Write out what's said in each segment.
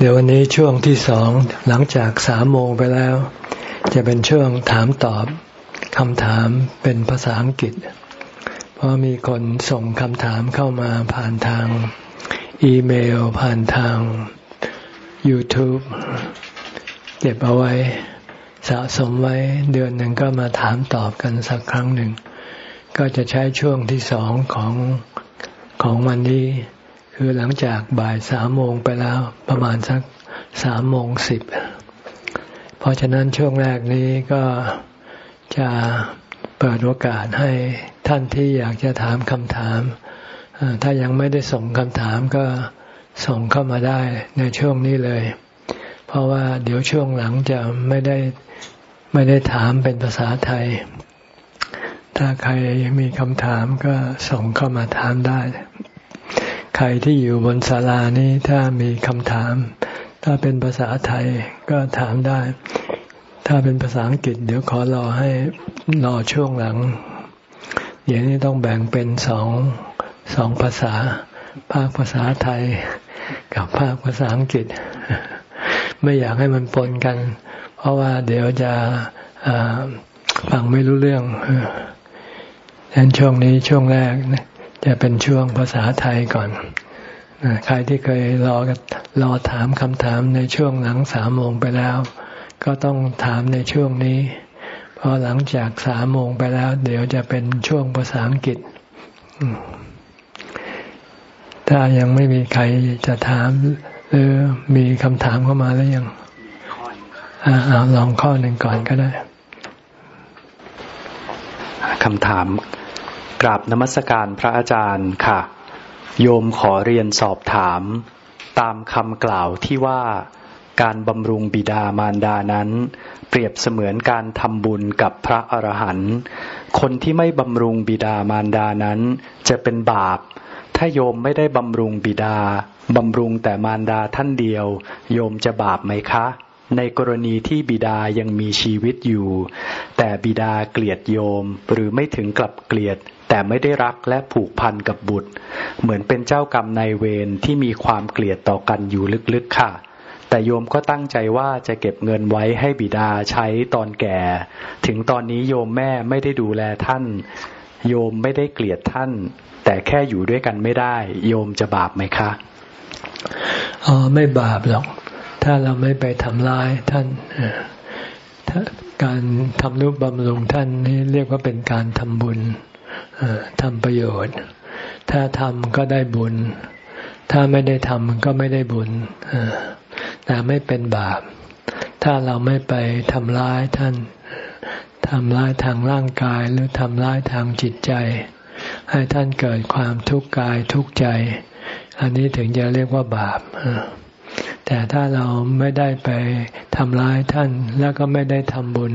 เดี๋ยววันนี้ช่วงที่สองหลังจากสามโมงไปแล้ว จะเป็นช่วงถามตอบคำถามเป็นภาษาอังกฤษ เพราะมีคนส่งคำถามเข้ามาผ่านทางอีเมลผ่านทาง YouTube เก็บเอาไว้สะสมไว้เดือนหนึ่งก็มาถามตอบกันสักครั้งหนึ่ง ก็จะใช้ช่วงที่สองของของวันนี้ คือหลังจากบ่ายสามโมงไปแล้วประมาณสักสามโมงสิบเพราะฉะนั้นช่วงแรกนี้ก็จะเปิดโอกาสให้ท่านที่อยากจะถามคำถาม ถ้ายังไม่ได้ส่งคำถามก็ส่งเข้ามาได้ในช่วงนี้เลย เพราะว่าเดี๋ยวช่วงหลังจะไม่ได้ไม่ได้ถามเป็นภาษาไทย ถ้าใครมีคำถามก็ส่งเข้ามาถามได้ ใครที่อยู่บนศาลานี้ถ้ามีคำถาม ถ้าเป็นภาษาไทยก็ถามได้ ถ้าเป็นภาษาอังกฤษ เดี๋ยวขอรอให้รอช่วงหลัง เดี๋ยวนี้ต้องแบ่งเป็นสองสองภาษา ภาคภาษาไทย กับภาคภาษาอังกฤษ ไม่อยากให้มันปนกัน เพราะว่าเดี๋ยวจะฟังไม่รู้เรื่องดังนั้นช่วงนี้ช่วงแรกนะ จะเป็นช่วงภาษาไทยก่อน ใครที่เคยรอรอถามคำถามในช่วงหลังสามโมงไปแล้ว ก็ต้องถามในช่วงนี้พอหลังจากสามโมงไปแล้ว เดี๋ยวจะเป็นช่วงภาษาอังกฤษ ถ้ายังไม่มีใครจะถาม หรือมีคำถามเข้ามาแล้วยังอาลองข้อหนึ่งก่อนก็ได้คำถาม กราบนมัสการพระอาจารย์ค่ะ โยมขอเรียนสอบถาม ตามคำกล่าวที่ว่าการบำรุงบิดามารดานั้น เปรียบเสมือนการทำบุญกับพระอรหันต์คนที่ไม่บำรุงบิดามารดานั้น จะเป็นบาป ถ้าโยมไม่ได้บำรุงบิดาบำรุงแต่มารดาท่านเดียว โยมจะบาปไหมคะ ในกรณีที่บิดายังมีชีวิตอยู่ แต่บิดาเกลียดโยมหรือไม่ถึงกลับเกลียด แต่ไม่ได้รักและผูกพันกับบุตร เหมือนเป็นเจ้ากรรมนายเวรที่มีความเกลียดต่อกันอยู่ลึกๆค่ะ แต่โยมก็ตั้งใจว่าจะเก็บเงินไว้ให้บิดาใช้ตอนแก่ ถึงตอนนี้โยมแม่ไม่ได้ดูแลท่าน โยมไม่ได้เกลียดท่าน แต่แค่อยู่ด้วยกันไม่ได้ โยมจะบาปไหมคะอ๋อไม่บาปหรอก ถ้าเราไม่ไปทำร้ายท่านการทำนุบำรุงท่านนี่เรียกว่าเป็นการทำบุญ ทำประโยชน์ ถ้าทำก็ได้บุญ ถ้าไม่ได้ทำก็ไม่ได้บุญแต่ไม่เป็นบาป ถ้าเราไม่ไปทำร้ายท่านทำร้ายทางร่างกายหรือทำร้ายทางจิตใจ ให้ท่านเกิดความทุกข์กายทุกข์ใจ อันนี้ถึงจะเรียกว่าบาปแต่ถ้าเราไม่ได้ไปทำร้ายท่าน แล้วก็ไม่ได้ทำบุญ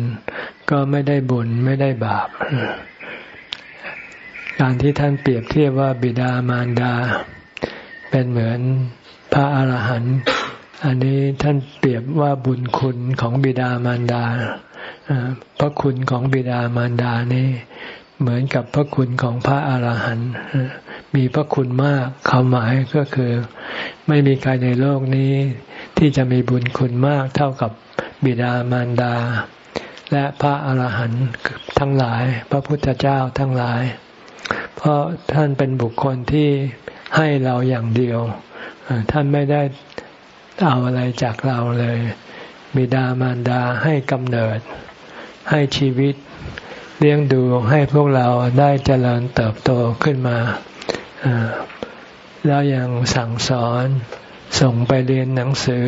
ก็ไม่ได้บุญไม่ได้บาป การที่ท่านเปรียบเทียบว่าบิดามารดา เป็นเหมือนพระอาหารหันต์อันนี้ท่านเปรียบว่าบุญคุณของบิดามารดาพระคุณของบิดามารดานี่เหมือนกับพระคุณของพระอาหารหันต์มีพระคุณมากความหมายก็คือ ไม่มีใครในโลกนี้ ที่จะมีบุญคุณมากเท่ากับบิดามารดา และพระอาหารหันต์ทั้งหลาย พระพุทธเจ้าทั้งหลาย เพราะท่านเป็นบุคคลที่ให้เราอย่างเดียว ท่านไม่ได้เอาอะไรจากเราเลย บิดามารดาให้กำเนิด ให้ชีวิต เลี้ยงดูให้พวกเราได้เจริญเติบโตขึ้นมา แล้วยังสั่งสอนส่งไปเรียนหนังสือ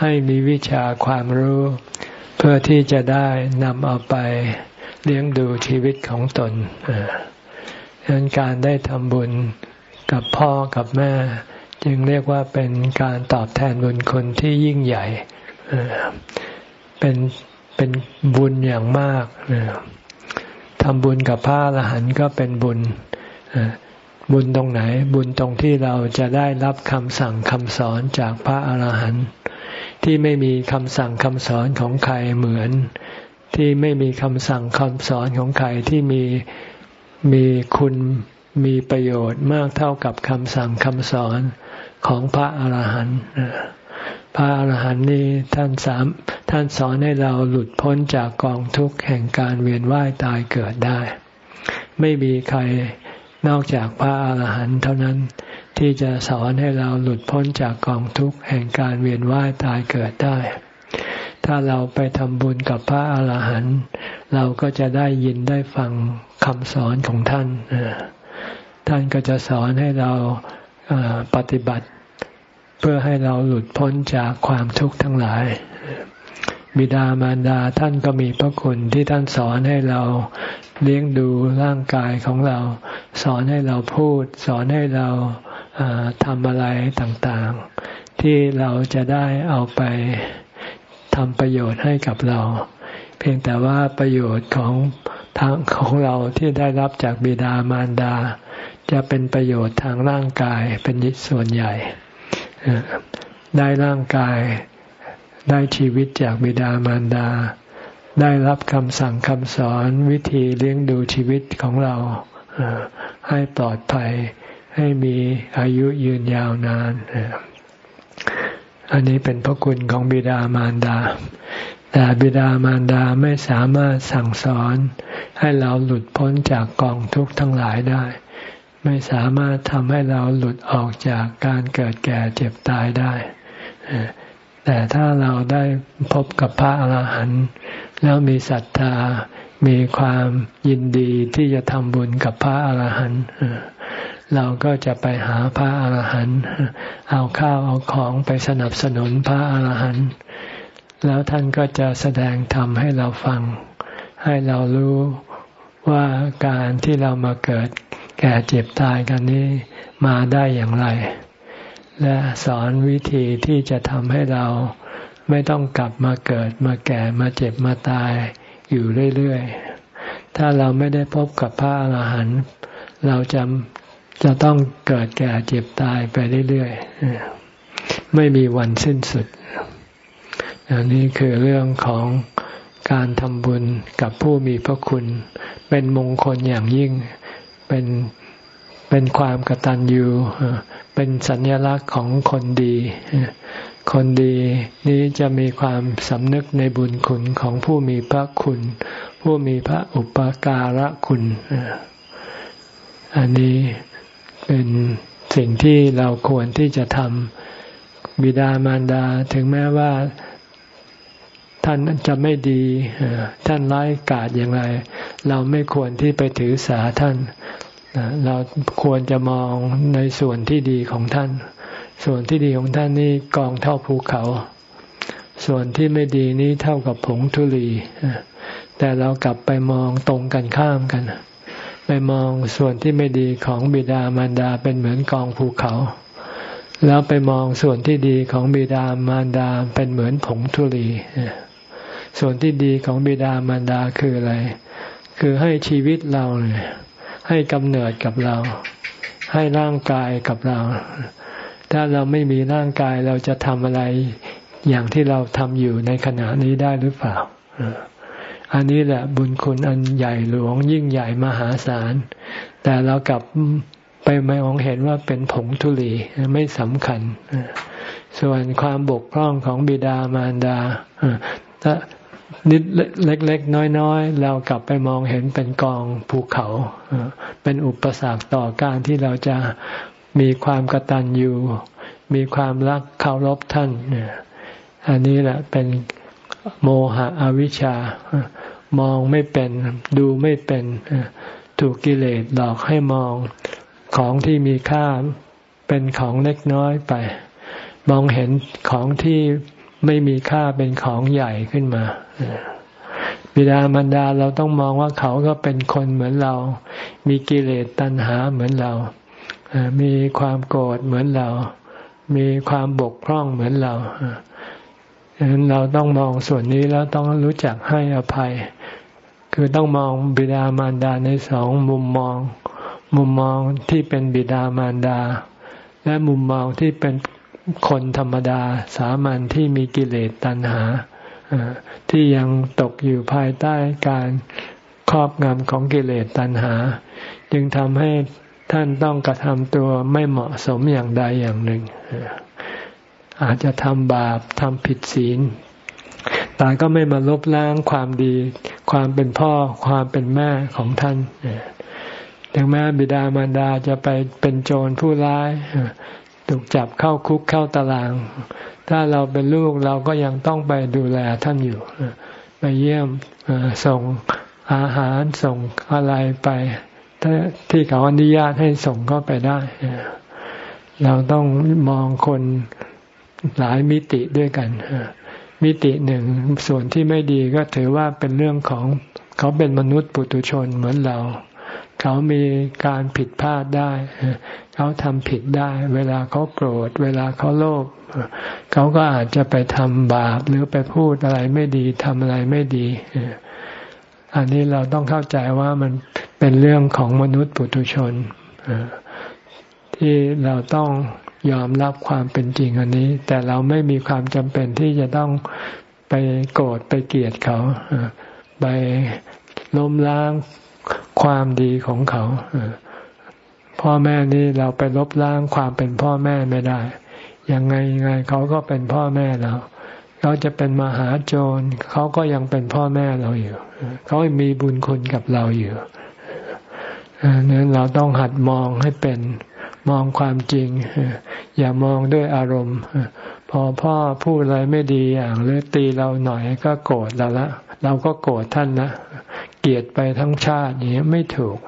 ให้มีวิชาความรู้ เพื่อที่จะได้นำเอาไปเลี้ยงดูชีวิตของตน ดังนั้นการได้ทำบุญกับพ่อกับแม่ จึงเรียกว่าเป็นการตอบแทนบุญคนที่ยิ่งใหญ่เป็นเป็นบุญอย่างมากทำบุญกับพระอรหันต์ก็เป็นบุญบุญตรงไหน บุญตรงที่เราจะได้รับคำสั่งคำสอนจากพระอรหันต์ที่ไม่มีคำสั่งคำสอนของใครเหมือน ที่ไม่มีคำสั่งคำสอนของใครที่มี มีคุณมีประโยชน์มากเท่ากับคำสั่งคำสอนของพระอรหันต์พระอรหันต์นี้ท่านสามท่านสอนให้เราหลุดพ้นจากกองทุกข์แห่งการเวียนว่ายตายเกิดได้ ไม่มีใครนอกจากพระอรหันต์เท่านั้นที่จะสอนให้เราหลุดพ้นจากกองทุกข์แห่งการเวียนว่ายตายเกิดได้ ถ้าเราไปทำบุญกับพระอรหันต์เราก็จะได้ยินได้ฟังคำสอนของท่าน ท่านก็จะสอนให้เราปฏิบัติ เพื่อให้เราหลุดพ้นจากความทุกข์ทั้งหลาย บิดามารดาท่านก็มีพระคุณที่ท่านสอนให้เราเลี้ยงดูร่างกายของเรา สอนให้เราพูด สอนให้เราทำอะไรต่างๆ ที่เราจะได้เอาไป ทำประโยชน์ให้กับเรา เพียงแต่ว่าประโยชน์ของทางของเราที่ได้รับจากบิดามารดา จะเป็นประโยชน์ทางร่างกายเป็นส่วนใหญ่ ได้ร่างกายได้ชีวิตจากบิดามารดา ได้รับคำสั่งคำสอนวิธีเลี้ยงดูชีวิตของเราให้ปลอดภัยให้มีอายุยืนยาวนาน อันนี้เป็นพระคุณของบิดามารดา แต่บิดามารดาไม่สามารถสั่งสอนให้เราหลุดพ้นจากกองทุกข์ทั้งหลายได้ ไม่สามารถทำให้เราหลุดออกจากการเกิดแก่เจ็บตายได้ แต่ถ้าเราได้พบกับพระอรหันต์แล้วมีศรัทธา มีความยินดีที่จะทำบุญกับพระอรหันต์ เราก็จะไปหาพระอาหารหันต์เอาข้าวเอาของไปสนับสนุนพระอาหารหันต์แล้วท่านก็จะแสดงธรรมให้เราฟัง ให้เรารู้ว่าการที่เรามาเกิดแก่เจ็บตายกันนี้มาได้อย่างไร และสอนวิธีที่จะทำให้เราไม่ต้องกลับมาเกิดมาแก่มาเจ็บมาตายอยู่เรื่อยๆ ถ้าเราไม่ได้พบกับพระอาหารหันต์เราจะ จะต้องเกิดแก่เจ็บตายไปเรื่อยๆ ไม่มีวันสิ้นสุด อันนี้คือเรื่องของการทำบุญกับผู้มีพระคุณ เป็นมงคลอย่างยิ่ง เป็นเป็นความกตัญญูเป็นสัญลักษณ์ของคนดี คนดีนี้จะมีความสำนึกในบุญคุณของผู้มีพระคุณ ผู้มีพระอุปการะคุณ อันนี้ เป็นสิ่งที่เราควรที่จะทำบิดามารดา ถึงแม้ว่าท่านจะไม่ดี ท่านร้ายกาจอย่างไร เราไม่ควรที่ไปถือสาท่าน เราควรจะมองในส่วนที่ดีของท่าน ส่วนที่ดีของท่านนี่กองเท่าภูเขา ส่วนที่ไม่ดีนี้เท่ากับผงทุลีแต่เรากลับไปมองตรงกันข้ามกัน ไปมองส่วนที่ไม่ดีของบิดามารดาเป็นเหมือนกองภูเขา แล้วไปมองส่วนที่ดีของบิดามารดาเป็นเหมือนผงธุลีส่วนที่ดีของบิดามารดาคืออะไร คือให้ชีวิตเราเนี่ยให้กำเนิดกับเรา ให้ร่างกายกับเรา ถ้าเราไม่มีร่างกายเราจะทำอะไรอย่างที่เราทำอยู่ในขณะนี้ได้หรือเปล่า อันนี้แหละบุญคุณอันใหญ่หลวงยิ่งใหญ่มหาศาล แต่เรากลับไปไม่มองเห็นว่าเป็นผงทุลีไม่สำคัญ ส่วนความบกพร่องของบิดามารดาถ้านิดเล็กๆ น้อยๆ เรากลับไปมองเห็นเป็นกองภูเขา เป็นอุปสรรคต่อการที่เราจะมีความกตัญญูมีความรักเคารพท่าน อันนี้แหละเป็น โมหะอวิชชามองไม่เป็น ดูไม่เป็น ถูกกิเลสหลอกให้มองของที่มีค่าเป็นของเล็กน้อยไป มองเห็นของที่ไม่มีค่าเป็นของใหญ่ขึ้นมาบิดามารดาเราต้องมองว่าเขาก็เป็นคนเหมือนเรา มีกิเลสตัณหาเหมือนเรา มีความโกรธเหมือนเรา มีความบกพร่องเหมือนเรา ฉะนั้นเราต้องมองส่วนนี้แล้วต้องรู้จักให้อภัย คือต้องมองบิดามารดาในสองมุมมอง มุมมองที่เป็นบิดามารดา และมุมมองที่เป็นคนธรรมดาสามัญที่มีกิเลสตัณหาที่ยังตกอยู่ภายใต้การครอบงำของกิเลสตัณหา จึงทำให้ท่านต้องกระทำตัวไม่เหมาะสมอย่างใดอย่างหนึ่ง อาจจะทำบาปทำผิดศีล แต่ก็ไม่มาลบล้างความดี ความเป็นพ่อความเป็นแม่ของท่านถึงแม้บิดามารดาจะไปเป็นโจรผู้ร้ายถูกจับเข้าคุกเข้าตาราง ถ้าเราเป็นลูกเราก็ยังต้องไปดูแลท่านอยู่ ไปเยี่ยมส่งอาหารส่งอะไรไปที่เขาอนุญาตให้ส่งก็ไปได้ เราต้องมองคน หลายมิติด้วยกัน มิติหนึ่งส่วนที่ไม่ดีก็ถือว่าเป็นเรื่องของเขาเป็นมนุษย์ปุถุชนเหมือนเรา เขามีการผิดพลาดได้ เขาทำผิดได้ เวลาเขาโกรธ เวลาเขาโลภเขาก็อาจจะไปทำบาปหรือไปพูดอะไรไม่ดีทำอะไรไม่ดี อันนี้เราต้องเข้าใจว่ามันเป็นเรื่องของมนุษย์ปุถุชนที่เราต้อง ยอมรับความเป็นจริงอันนี้ แต่เราไม่มีความจำเป็นที่จะต้องไปโกรธไปเกลียดเขาไปล้มล้างความดีของเขาพ่อแม่นี่เราไปลบล้างความเป็นพ่อแม่ไม่ได้ยังไงยังไงเขาก็เป็นพ่อแม่เราเขาจะเป็นมหาโจรเขาก็ยังเป็นพ่อแม่เราอยู่เขามีบุญคุณกับเราอยู่นั้นเราต้องหัดมองให้เป็น มองความจริง อย่ามองด้วยอารมณ์ พอพ่อพูดอะไรไม่ดีอย่างหรือตีเราหน่อยก็โกรธเราละ เราก็โกรธท่านนะ เกลียดไปทั้งชาติอย่างนี้ไม่ถูก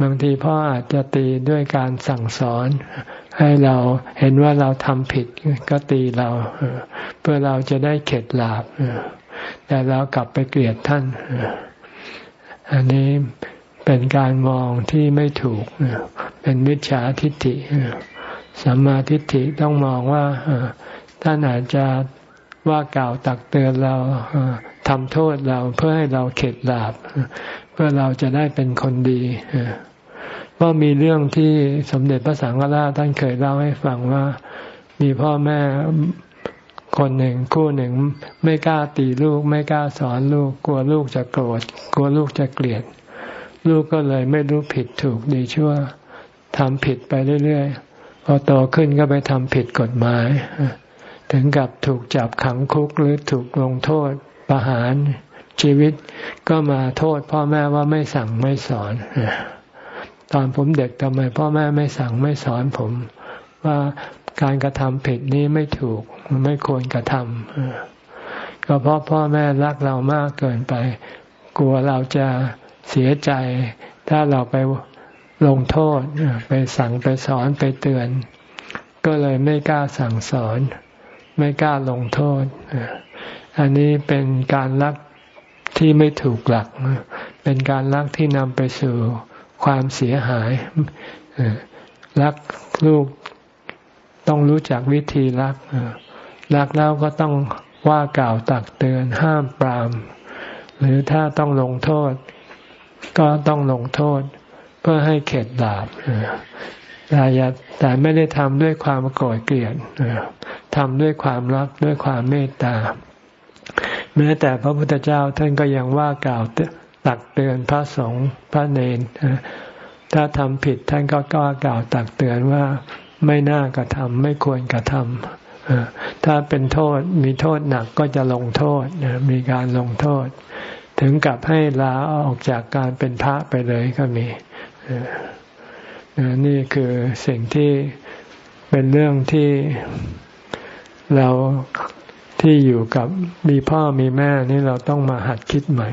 บางทีพ่ออาจจะตีด้วยการสั่งสอน ให้เราเห็นว่าเราทำผิดก็ตีเรา เพื่อเราจะได้เข็ดหลาบแต่เรากลับไปเกลียดท่าน อันนี้ เป็นการมองที่ไม่ถูก เป็นมิจฉาทิฏฐิสัมมาทิฏฐิต้องมองว่าท่านอาจจะว่ากล่าวตักเตือนเราทำโทษเราเพื่อให้เราเข็ดหลาบ เพื่อเราจะได้เป็นคนดีว่ามีเรื่องที่สมเด็จพระสังฆราชท่านเคยเล่าให้ฟังว่า มีพ่อแม่คนหนึ่งคู่หนึ่ง ไม่กล้าตีลูก ไม่กล้าสอนลูก กลัวลูกจะโกรธ กลัวลูกจะเกลียด ลูกก็เลยไม่รู้ผิดถูกดีชั่วทำผิดไปเรื่อยๆพอโตขึ้นก็ไปทำผิดกฎหมาย ถึงกับถูกจับขังคุกหรือถูกลงโทษประหารชีวิตก็มาโทษพ่อแม่ว่าไม่สั่งไม่สอน ตอนผมเด็กทำไมพ่อแม่ไม่สั่งไม่สอนผม ว่าการกระทำผิดนี้ไม่ถูกไม่ควรกระทำก็เพราะพ่อแม่รักเรามากเกินไป กลัวเราจะ เสียใจ ถ้าเราไปลงโทษ ไปสั่งไปสอนไปเตือน ก็เลยไม่กล้าสั่งสอน ไม่กล้าลงโทษ อันนี้เป็นการรักที่ไม่ถูกหลัก เป็นการรักที่นำไปสู่ความเสียหาย รักลูกต้องรู้จักวิธีรัก รักแล้วก็ต้องว่ากล่าวตักเตือนห้ามปราม หรือถ้าต้องลงโทษ ก็ต้องลงโทษ เพื่อให้เข็ดดาบแต่อย่าแต่ไม่ได้ทำด้วยความโกรธเกลียดทำด้วยความรักด้วยความเมตตา แม้แต่พระพุทธเจ้าท่านก็ยังว่ากล่าวตักเตือนพระสงฆ์พระเนนถ้าทำผิดท่านก็กล่าวตักเตือนว่าไม่น่ากระทำไม่ควรกระทำถ้าเป็นโทษมีโทษหนักก็จะลงโทษมีการลงโทษ ถึงกับให้ลาออกจากการเป็นพระไปเลยก็มีนี่คือสิ่งที่เป็นเรื่องที่เราที่อยู่กับมีพ่อมีแม่นี่เราต้องมาหัดคิดใหม่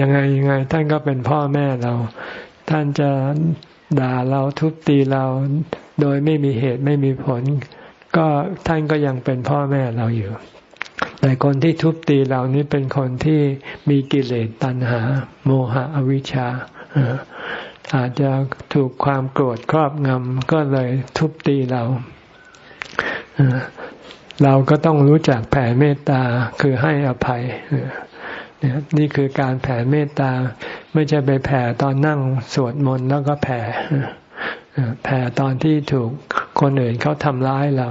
ยังไงยังไง ท่านก็เป็นพ่อแม่เรา ท่านจะด่าเราทุบตีเราโดยไม่มีเหตุไม่มีผล ก็ท่านก็ยังเป็นพ่อแม่เราอยู่ แต่คนที่ทุบตีเรานี้เป็นคนที่มีกิเลสตัณหา โมหะอวิชชาอาจจะถูกความโกรธครอบงำก็เลยทุบตีเราเราก็ต้องรู้จักแผ่เมตตาคือให้อภัยนี่คือการแผ่เมตตา ไม่ใช่ไปแผ่ตอนนั่งสวดมนต์แล้วก็แผ่แผ่ตอนที่ถูกคนอื่นเขาทำร้ายเรา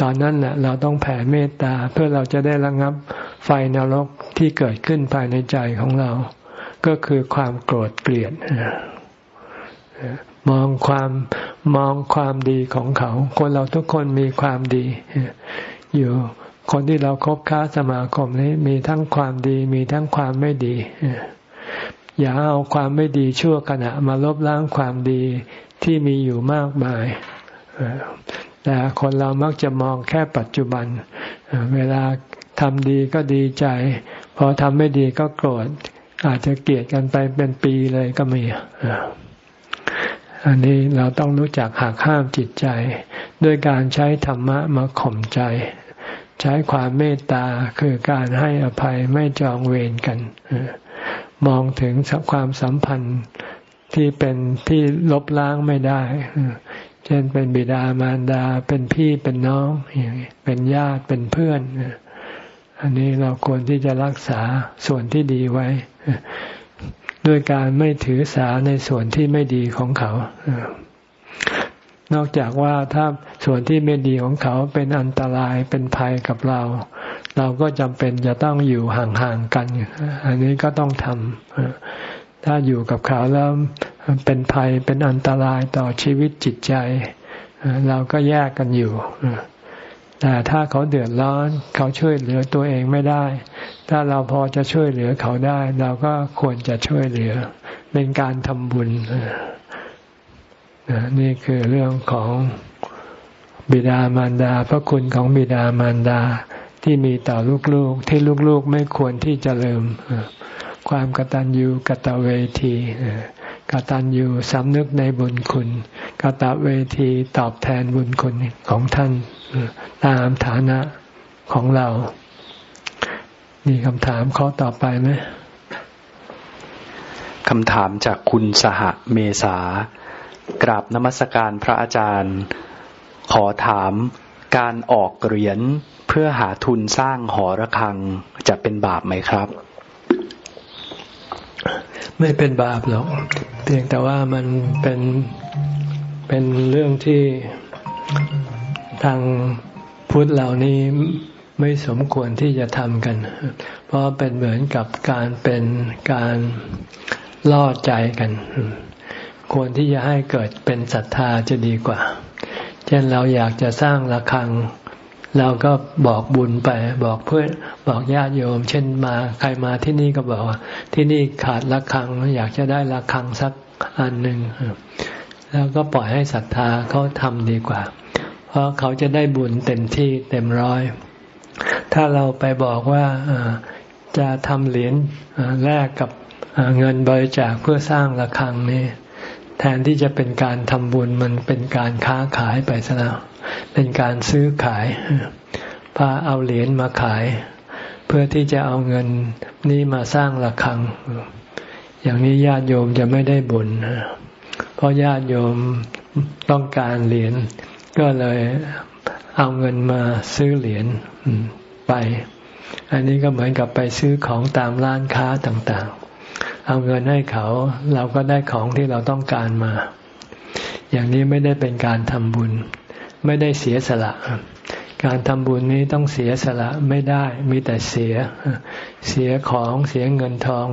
ตอนนั้นแหละเราต้องแผ่เมตตาเพื่อเราจะได้ระงับไฟนรกที่เกิดขึ้นภายในใจของเรา ก็คือความโกรธเกลียดมองความมองความดีของเขา คนเราทุกคนมีความดี อยู่คนที่เราครบค้าสมาคมนี้มีทั้งความดีมีทั้งความไม่ดี อย่าเอาความไม่ดีชั่วขณะมาลบล้างความดีที่มีอยู่มากมาย แต่คนเรามักจะมองแค่ปัจจุบัน เวลาทำดีก็ดีใจ พอทำไม่ดีก็โกรธ อาจจะเกลียดกันไปเป็นปีเลยก็มี อันนี้เราต้องรู้จักหักห้ามจิตใจ ด้วยการใช้ธรรมะมาข่มใจ ใช้ความเมตตาคือการให้อภัยไม่จองเวรกันมองถึงความสัมพันธ์ที่เป็นที่ลบล้างไม่ได้ เช่นเป็นบิดามารดาเป็นพี่เป็นน้องอย่างนี้เป็นญาติเป็นเพื่อน อันนี้เราควรที่จะรักษาส่วนที่ดีไว้ ด้วยการไม่ถือสาในส่วนที่ไม่ดีของเขา นอกจากว่าถ้าส่วนที่ไม่ดีของเขาเป็นอันตรายเป็นภัยกับเรา เราก็จำเป็นจะต้องอยู่ห่างๆกัน อันนี้ก็ต้องทำถ้าอยู่กับเขาแล้ว เป็นภัยเป็นอันตรายต่อชีวิตจิตใจ เราก็แยกกันอยู่ แต่ถ้าเขาเดือดร้อนเขาช่วยเหลือตัวเองไม่ได้ ถ้าเราพอจะช่วยเหลือเขาได้ เราก็ควรจะช่วยเหลือ เป็นการทำบุญ นี่คือเรื่องของบิดามารดา พระคุณของบิดามารดาที่มีต่อลูกๆ ที่ลูกๆไม่ควรที่จะลืมความกตัญญูกตเวที กตัญญูสำนึกในบุญคุณ กตเวทีตอบแทนบุญคุณของท่านตามฐานะของเรา มีคำถามข้อต่อไปไหมคำถามจากคุณสหเมษากราบนมัสการพระอาจารย์ ขอถามการออกเหรียญเพื่อหาทุนสร้างหอระฆังจะเป็นบาปไหมครับ ไม่เป็นบาปหรอก เพียงแต่ว่ามันเป็นเป็นเรื่องที่ทางพุทธเหล่านี้ไม่สมควรที่จะทำกัน เพราะเป็นเหมือนกับการเป็นการล่อใจกัน ควรที่จะให้เกิดเป็นศรัทธาจะดีกว่า เช่นเราอยากจะสร้างระฆัง เราก็บอกบุญไป บอกเพื่อนบอกญาติโยม เช่นมาใครมาที่นี่ก็บอกว่า ที่นี่ขาดระฆัง อยากจะได้ระฆังสักอันหนึ่งแล้วก็ปล่อยให้ศรัทธาเขาทำดีกว่า เพราะเขาจะได้บุญเต็มที่เต็มร้อย ถ้าเราไปบอกว่าจะทำเหรียญแลกกับเงินบริจาคเพื่อสร้างระฆังนี่ แทนที่จะเป็นการทำบุญมันเป็นการค้าขายไปซะแล้วเป็นการซื้อขาย พาเอาเหรียญมาขาย เพื่อที่จะเอาเงินนี้มาสร้างระฆัง อย่างนี้ญาติโยมจะไม่ได้บุญเพราะญาติโยมต้องการเหรียญก็เลยเอาเงินมาซื้อเหรียญไป อันนี้ก็เหมือนกับไปซื้อของตามร้านค้าต่างๆ เอาเงินให้เขา เราก็ได้ของที่เราต้องการมา อย่างนี้ไม่ได้เป็นการทำบุญ ไม่ได้เสียสละ การทำบุญนี้ต้องเสียสละไม่ได้มีแต่เสีย เสียของเสียเงินทอง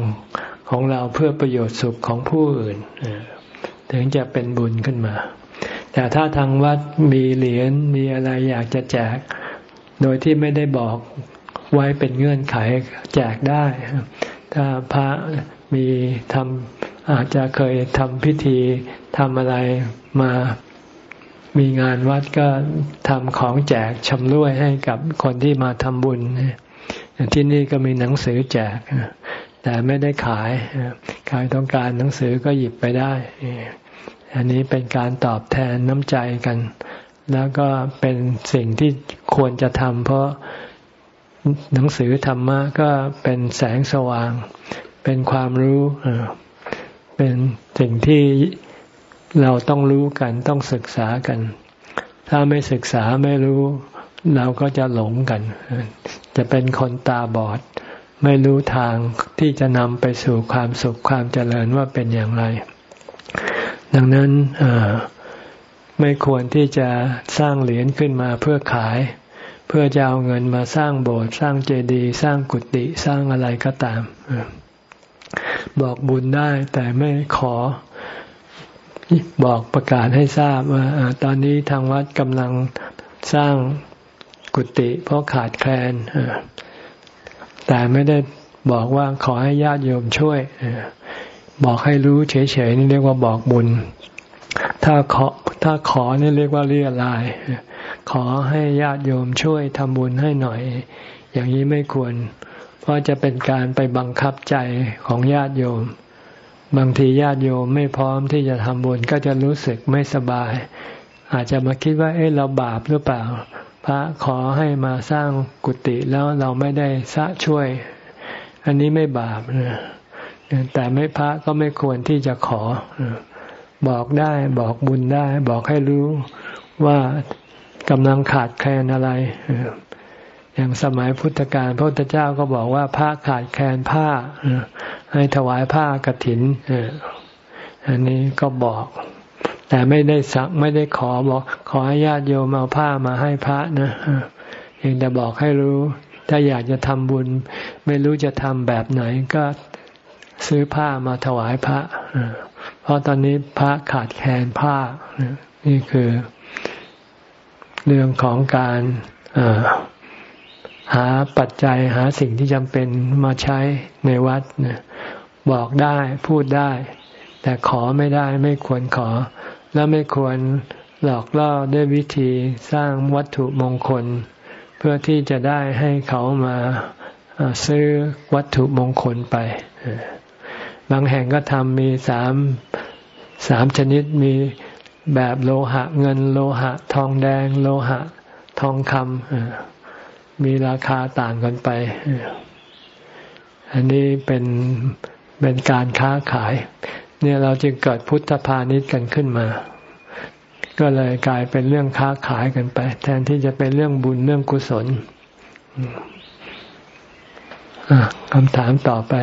ของเราเพื่อประโยชน์สุขของผู้อื่นถึงจะเป็นบุญขึ้นมา แต่ถ้าทางวัดมีเหรียญมีอะไรอยากจะแจก โดยที่ไม่ได้บอกไว้เป็นเงื่อนไขแจกได้ ถ้าพระ มีทำอาจจะเคยทำพิธีทำอะไรมามีงานวัดก็ทำของแจกชำร่วยให้กับคนที่มาทำบุญ ที่นี่ก็มีหนังสือแจก แต่ไม่ได้ขายใครต้องการหนังสือก็หยิบไปได้ อันนี้เป็นการตอบแทนน้ำใจกัน แล้วก็เป็นสิ่งที่ควรจะทำเพราะหนังสือธรรมะก็เป็นแสงสว่าง เป็นความรู้เป็นสิ่งที่เราต้องรู้กันต้องศึกษากัน ถ้าไม่ศึกษาไม่รู้ เราก็จะหลงกัน จะเป็นคนตาบอด ไม่รู้ทางที่จะนำไปสู่ความสุขความเจริญว่าเป็นอย่างไร ดังนั้นไม่ควรที่จะสร้างเหรียญขึ้นมาเพื่อขาย เพื่อจะเอาเงินมาสร้างโบสถ์สร้างเจดีย์สร้างกุฏิสร้างอะไรก็ตาม บอกบุญได้แต่ไม่ขอบอกประกาศให้ทราบว่าตอนนี้ทางวัดกำลังสร้างกุฏิเพราะขาดแคลนแต่ไม่ได้บอกว่าขอให้ญาติโยมช่วยบอกให้รู้เฉยๆนี่เรียกว่าบอกบุญ ถ้าขอถ้าขอนี่เรียกว่าเรียลายขอให้ญาติโยมช่วยทำบุญให้หน่อย อย่างนี้ไม่ควร เพราะจะเป็นการไปบังคับใจของญาติโยม บางทีญาติโยมไม่พร้อมที่จะทำบุญก็จะรู้สึกไม่สบาย อาจจะมาคิดว่าเอ๊ะเราบาปหรือเปล่า พระขอให้มาสร้างกุฏิแล้วเราไม่ได้สะช่วย อันนี้ไม่บาปนะแต่ไม่พระก็ไม่ควรที่จะขอ บอกได้บอกบุญได้ บอกให้รู้ว่ากำลังขาดแคลนอะไร อย่างสมัยพุทธกาลพระพุทธเจ้าก็บอกว่าผ้าขาดแคลนผ้าให้ถวายผ้ากรถินอันนี้ก็บอก แต่ไม่ได้สักไม่ได้ขอบอก ขอให้ญาติโยมเอาผ้ามาให้พระนะเองแต่บอกให้รู้ ถ้าอยากจะทำบุญ ไม่รู้จะทำแบบไหนก็ซื้อผ้ามาถวายพระเพราะตอนนี้พระขาดแคลนผ้านี่คือ เรื่องของการ หาปัจจัยหาสิ่งที่จำเป็นมาใช้ในวัดนบอกได้พูดได้ แต่ขอไม่ได้ไม่ควรขอ และไม่ควรหลอกล่อด้วยวิธีสร้างวัตถุมงคล เพื่อที่จะได้ให้เขามาซื้อวัตถุมงคลไป บางแห่งก็ทำมีสามสามชนิดมีแบบโลหะเงินโลหะ ทองแดง โลหะ ทองคำ มีราคาต่างกันไป อันนี้เป็นเป็นการค้าขาย เนี่ยเราจึงเกิดพุทธพาณิชย์กันขึ้นมา ก็เลยกลายเป็นเรื่องค้าขายกันไป แทนที่จะเป็นเรื่องบุญเรื่องกุศลคำถามต่อไป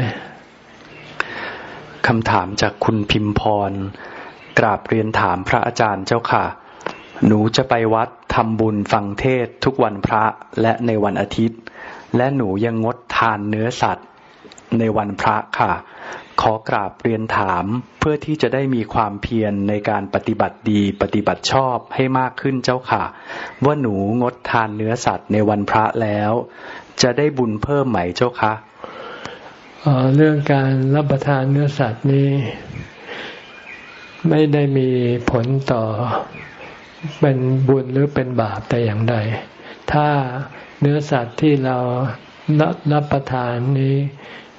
คำถามจากคุณพิมพร กราบเรียนถามพระอาจารย์เจ้าค่ะ หนูจะไปวัดทำบุญฟังเทศทุกวันพระและในวันอาทิตย์ และหนูยังงดทานเนื้อสัตว์ในวันพระค่ะ ขอกราบเรียนถามเพื่อที่จะได้มีความเพียรในการปฏิบัติดีปฏิบัติชอบให้มากขึ้นเจ้าค่ะ ว่าหนูงดทานเนื้อสัตว์ในวันพระแล้ว จะได้บุญเพิ่มไหมเจ้าคะเรื่องการรับประทานเนื้อสัตว์นี้ ไม่ได้มีผลต่อ เป็นบุญหรือเป็นบาปแต่อย่างใด ถ้าเนื้อสัตว์ที่เรารับประทานนี้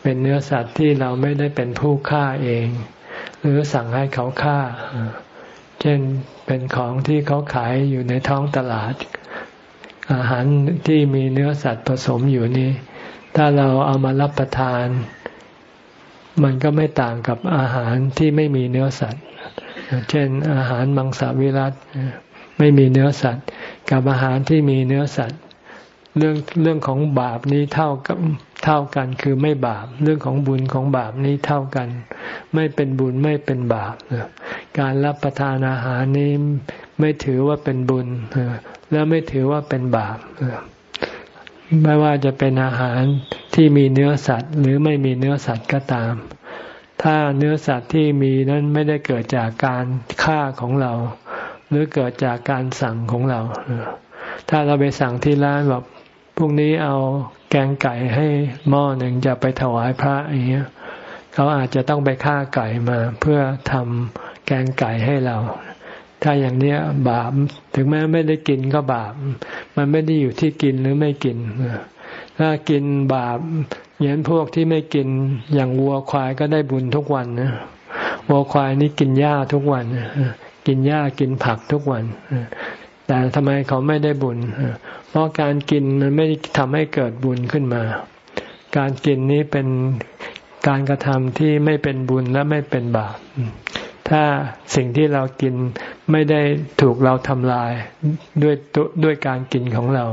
เป็นเนื้อสัตว์ที่เราไม่ได้เป็นผู้ฆ่าเอง หรือสั่งให้เขาฆ่า เช่นเป็นของที่เขาขายอยู่ในท้องตลาด อาหารที่มีเนื้อสัตว์ผสมอยู่นี้ ถ้าเราเอามารับประทาน มันก็ไม่ต่างกับอาหารที่ไม่มีเนื้อสัตว์ เช่นอาหารมังสวิรัต ไม่มีเนื้อสัตว์ กับอาหารที่มีเนื้อสัตว์ เรื่องเรื่องของบาปนี้เท่ากับเท่ากันคือไม่บาป เรื่องของบุญของบาปนี้เท่ากัน ไม่เป็นบุญไม่เป็นบาปการรับประทานอาหารนี้ไม่ถือว่าเป็นบุญแล้วไม่ถือว่าเป็นบาปไม่ว่าจะเป็นอาหารที่มีเนื้อสัตว์ หรือไม่มีเนื้อสัตว์ก็ตาม ถ้าเนื้อสัตว์ที่มีนั้นไม่ได้เกิดจากการฆ่าของเรา หรือเกิดจากการสั่งของเรา ถ้าเราไปสั่งที่ร้านแบบพรุ่งนี้เอาแกงไก่ให้หม้อหนึ่งจะไปถวายพระอย่างเงี้ยเขาอาจจะต้องไปฆ่าไก่มาเพื่อทำแกงไก่ให้เรา ถ้าอย่างเนี้ยบาปถึงแม้ไม่ได้กินก็บาป มันไม่ได้อยู่ที่กินหรือไม่กินถ้ากินบาปอย่างพวกที่ไม่กินอย่างวัวควายก็ได้บุญทุกวันนะวัวควายนี่กินหญ้าทุกวัน กินหญ้ากินผักทุกวัน แต่ทำไมเขาไม่ได้บุญ เพราะการกินมันไม่ทำให้เกิดบุญขึ้นมา การกินนี้เป็นการกระทำที่ไม่เป็นบุญและไม่เป็นบาป ถ้าสิ่งที่เรากินไม่ได้ถูกเราทำลายด้วยด้วยการกินของเรา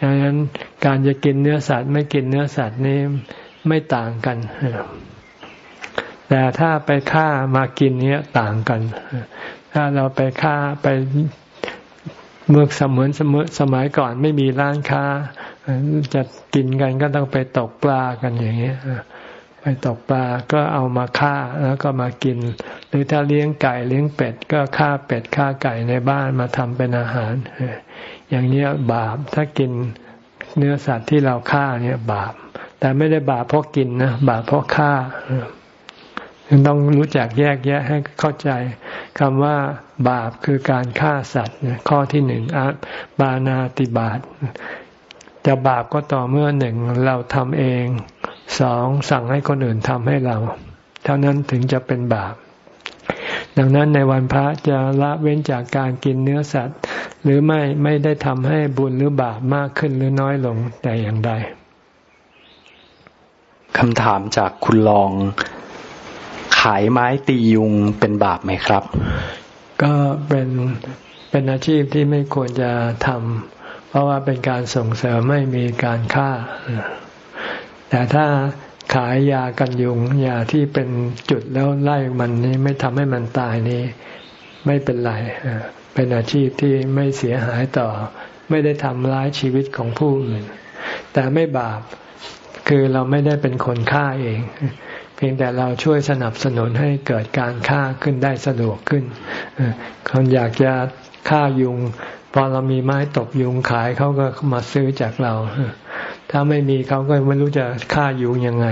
ดังนั้นการจะกินเนื้อสัตว์ไม่กินเนื้อสัตว์นี่ไม่ต่างกัน แต่ถ้าไปฆ่ามากินเนี้ยต่างกัน ถ้าเราไปฆ่าไปเมื่อเสมือนเสมอสมัยก่อนไม่มีร้านค้า จะกินกันก็ต้องไปตกปลากันอย่างเงี้ยไปตกปลาก็เอามาฆ่าแล้วก็มากิน หรือถ้าเลี้ยงไก่เลี้ยงเป็ด ก็ฆ่าเป็ดฆ่าไก่ในบ้านมาทำเป็นอาหาร อย่างเนี้ยบาปถ้ากินเนื้อสัตว์ที่เราฆ่าเนี่ยบาป แต่ไม่ได้บาปเพราะกินนะบาปเพราะฆ่า ต้องรู้จักแยกแยะให้เข้าใจคำว่าบาปคือการฆ่าสัตว์ข้อที่หนึ่งอาบานาติบาตจะบาปก็ต่อเมื่อหนึ่งเราทำเองสองสั่งให้คนอื่นทำให้เรา เท่านั้นถึงจะเป็นบาป ดังนั้นในวันพระจะละเว้นจากการกินเนื้อสัตว์ หรือไม่ไม่ได้ทำให้บุญหรือบาปมากขึ้นหรือน้อยลงแต่อย่างใดคำถามจากคุณลอง ขายไม้ตียุงเป็นบาปไหมครับ ก็เป็นเป็นอาชีพที่ไม่ควรจะทำเพราะว่าเป็นการส่งเสริมไม่มีการฆ่า แต่ถ้าขายยากันยุงยาที่เป็นจุดแล้วไล่มันนี้ไม่ทำให้มันตายนี้ ไม่เป็นไรเป็นอาชีพที่ไม่เสียหายต่อ ไม่ได้ทำร้ายชีวิตของผู้อื่น แต่ไม่บาปคือเราไม่ได้เป็นคนฆ่าเอง เพียงแต่เราช่วยสนับสนุนให้เกิดการฆ่าขึ้นได้สะดวกขึ้นคนอยากจะฆ่ายุง พอเรามีไม้ตบยุงขายเขาก็มาซื้อจากเรา ถ้าไม่มีเขาก็ไม่รู้จะฆ่ายุงยังไง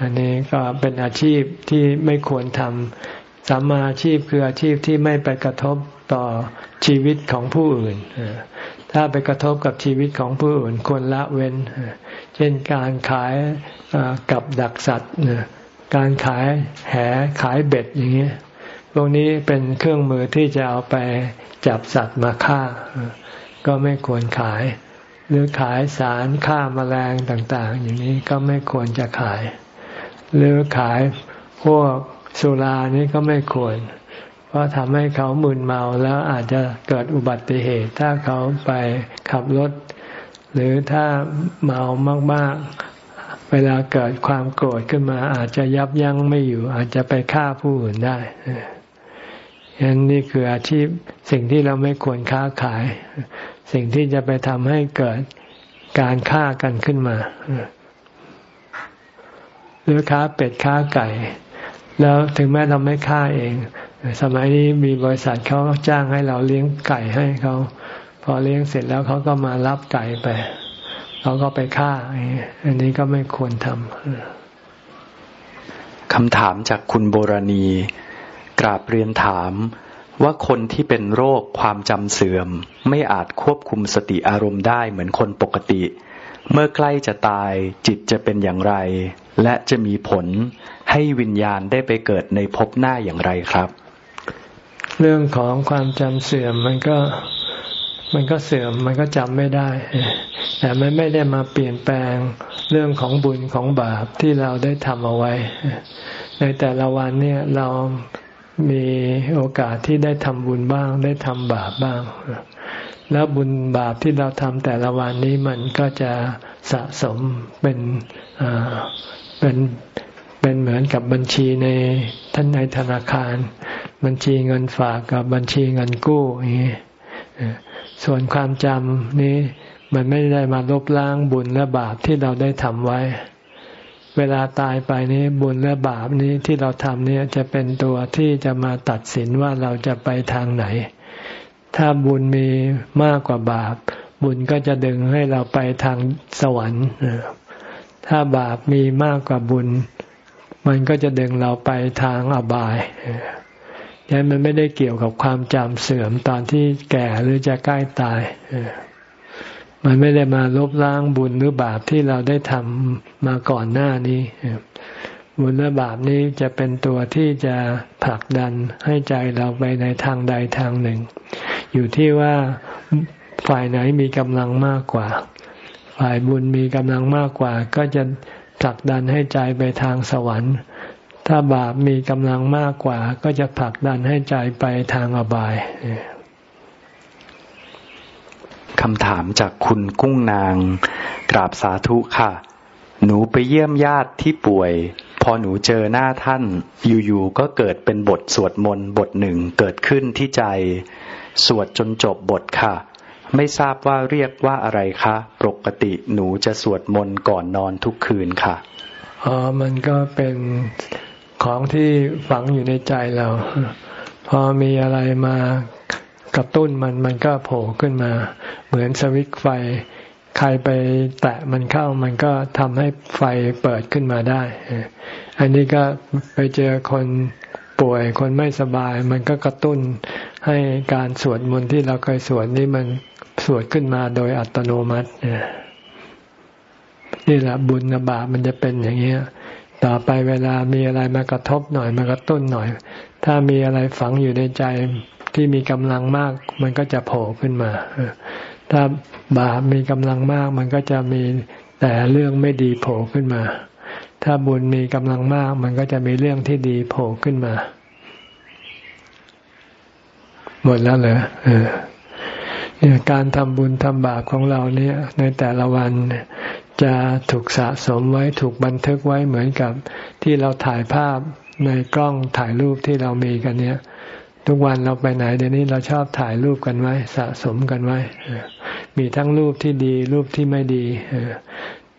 อันนี้ก็เป็นอาชีพที่ไม่ควรทำสัมมาอาชีพคืออาชีพที่ไม่ไปกระทบต่อชีวิตของผู้อื่น ถ้าไปกระทบกับชีวิตของผู้อื่นควรละเว้น เช่นการขายกับดักสัตว์การขายแหขายเบ็ดอย่างนี้ยพวกนี้เป็นเครื่องมือที่จะเอาไปจับสัตว์มาฆ่า ก็ไม่ควรขาย หรือขายสารฆ่ามาแมลงต่าง ๆ อย่างนี้ก็ไม่ควรจะขาย หรือขายพวกสุรานี้ก็ไม่ควรเพราะทำให้เขามึนเมาแล้วอาจจะเกิดอุบัติเหตุ ถ้าเขาไปขับรถ หรือถ้าเมามากๆ เวลาเกิดความโกรธขึ้นมา อาจจะยับยั้งไม่อยู่ อาจจะไปฆ่าผู้อื่นได้ยันนี่คืออาชีพสิ่งที่เราไม่ควรค้าขาย สิ่งที่จะไปทำให้เกิดการฆ่ากันขึ้นมาหรือค้าเป็ดค้าไก่ แล้วถึงแม้เราไม่ฆ่าเอง สมัยนี้มีบริษัทเขาจ้างให้เราเลี้ยงไก่ให้เขาพอเลี้ยงเสร็จแล้วเขาก็มารับไก่ไปเขาก็ไปฆ่าอันนี้ก็ไม่ควรทำคำถามจากคุณโบราณี กราบเรียนถามว่าคนที่เป็นโรคความจำเสื่อม ไม่อาจควบคุมสติอารมณ์ได้เหมือนคนปกติ เมื่อใกล้จะตายจิตจะเป็นอย่างไร และจะมีผลให้วิญญาณได้ไปเกิดในภพหน้าอย่างไรครับ เรื่องของความจำเสื่อมมันก็มันก็เสื่อมมันก็จำไม่ได้ แต่มันไม่ได้มาเปลี่ยนแปลงเรื่องของบุญของบาปที่เราได้ทำเอาไว้ ในแต่ละวันเนี่ยเรามีโอกาสที่ได้ทำบุญบ้าง ได้ทำบาปบ้าง แล้วบุญบาปที่เราทำแต่ละวันนี้มันก็จะสะสมเป็นเป็น เป็นเหมือนกับบัญชีในท่านในธนาคาร บัญชีเงินฝากกับบัญชีเงินกู้อย่างนี้ส่วนความจำนี้มันไม่ได้มาลบล้างบุญและบาปที่เราได้ทำไว้ เวลาตายไปนี้บุญและบาปนี้ที่เราทำนี้จะเป็นตัวที่จะมาตัดสินว่าเราจะไปทางไหน ถ้าบุญมีมากกว่าบาป บุญก็จะดึงให้เราไปทางสวรรค์ถ้าบาปมีมากกว่าบุญ มันก็จะดึงเราไปทางอบายยันมันไม่ได้เกี่ยวกับความจำเสื่อมตอนที่แก่หรือจะใกล้ตาย มันไม่ได้มาลบล้างบุญหรือบาปที่เราได้ทำมาก่อนหน้านี้ บุญและบาปนี้จะเป็นตัวที่จะผลักดันให้ใจเราไปในทางใดทางหนึ่ง อยู่ที่ว่าฝ่ายไหนมีกำลังมากกว่า ฝ่ายบุญมีกำลังมากกว่า ก็จะ ผลักดันให้ใจไปทางสวรรค์ ถ้าบาปมีกำลังมากกว่า ก็จะผลักดันให้ใจไปทางอบายคำถามจากคุณกุ้งนาง กราบสาธุค่ะ หนูไปเยี่ยมญาติที่ป่วย พอหนูเจอหน้าท่าน อยู่ๆก็เกิดเป็นบทสวดมนต์บทหนึ่งเกิดขึ้นที่ใจ สวดจนจบบทค่ะ ไม่ทราบว่าเรียกว่าอะไรคะ ปกติหนูจะสวดมนต์ก่อนนอนทุกคืนค่ะอ๋อมันก็เป็นของที่ฝังอยู่ในใจเรา พอมีอะไรมากระตุ้นมันมันก็โผล่ขึ้นมา เหมือนสวิตไฟ ใครไปแตะมันเข้ามันก็ทำให้ไฟเปิดขึ้นมาได้ อันนี้ก็ไปเจอคนป่วยคนไม่สบาย มันก็กระตุ้นให้การสวดมนต์ที่เราเคยสวดนี้มัน สวดขึ้นมาโดยอัตโนมัตินี่แหละบุญบาปมันจะเป็นอย่างเงี้ย ต่อไปเวลามีอะไรมากระทบหน่อยมากระตุ้นหน่อย ถ้ามีอะไรฝังอยู่ในใจที่มีกำลังมาก มันก็จะโผล่ขึ้นมาถ้าบาปมีกำลังมาก มันก็จะมีแต่เรื่องไม่ดีโผล่ขึ้นมา ถ้าบุญมีกำลังมาก มันก็จะมีเรื่องที่ดีโผล่ขึ้นมา หมดแล้วเหรอ การทำบุญทำบาปของเราเนี่ยในแต่ละวันจะถูกสะสมไว้ถูกบันทึกไว้เหมือนกับที่เราถ่ายภาพในกล้องถ่ายรูปที่เรามีกันเนี่ย ทุกวันเราไปไหนเดี๋ยวนี้เราชอบถ่ายรูปกันไว้ สะสมกันไว้ มีทั้งรูปที่ดีรูปที่ไม่ดี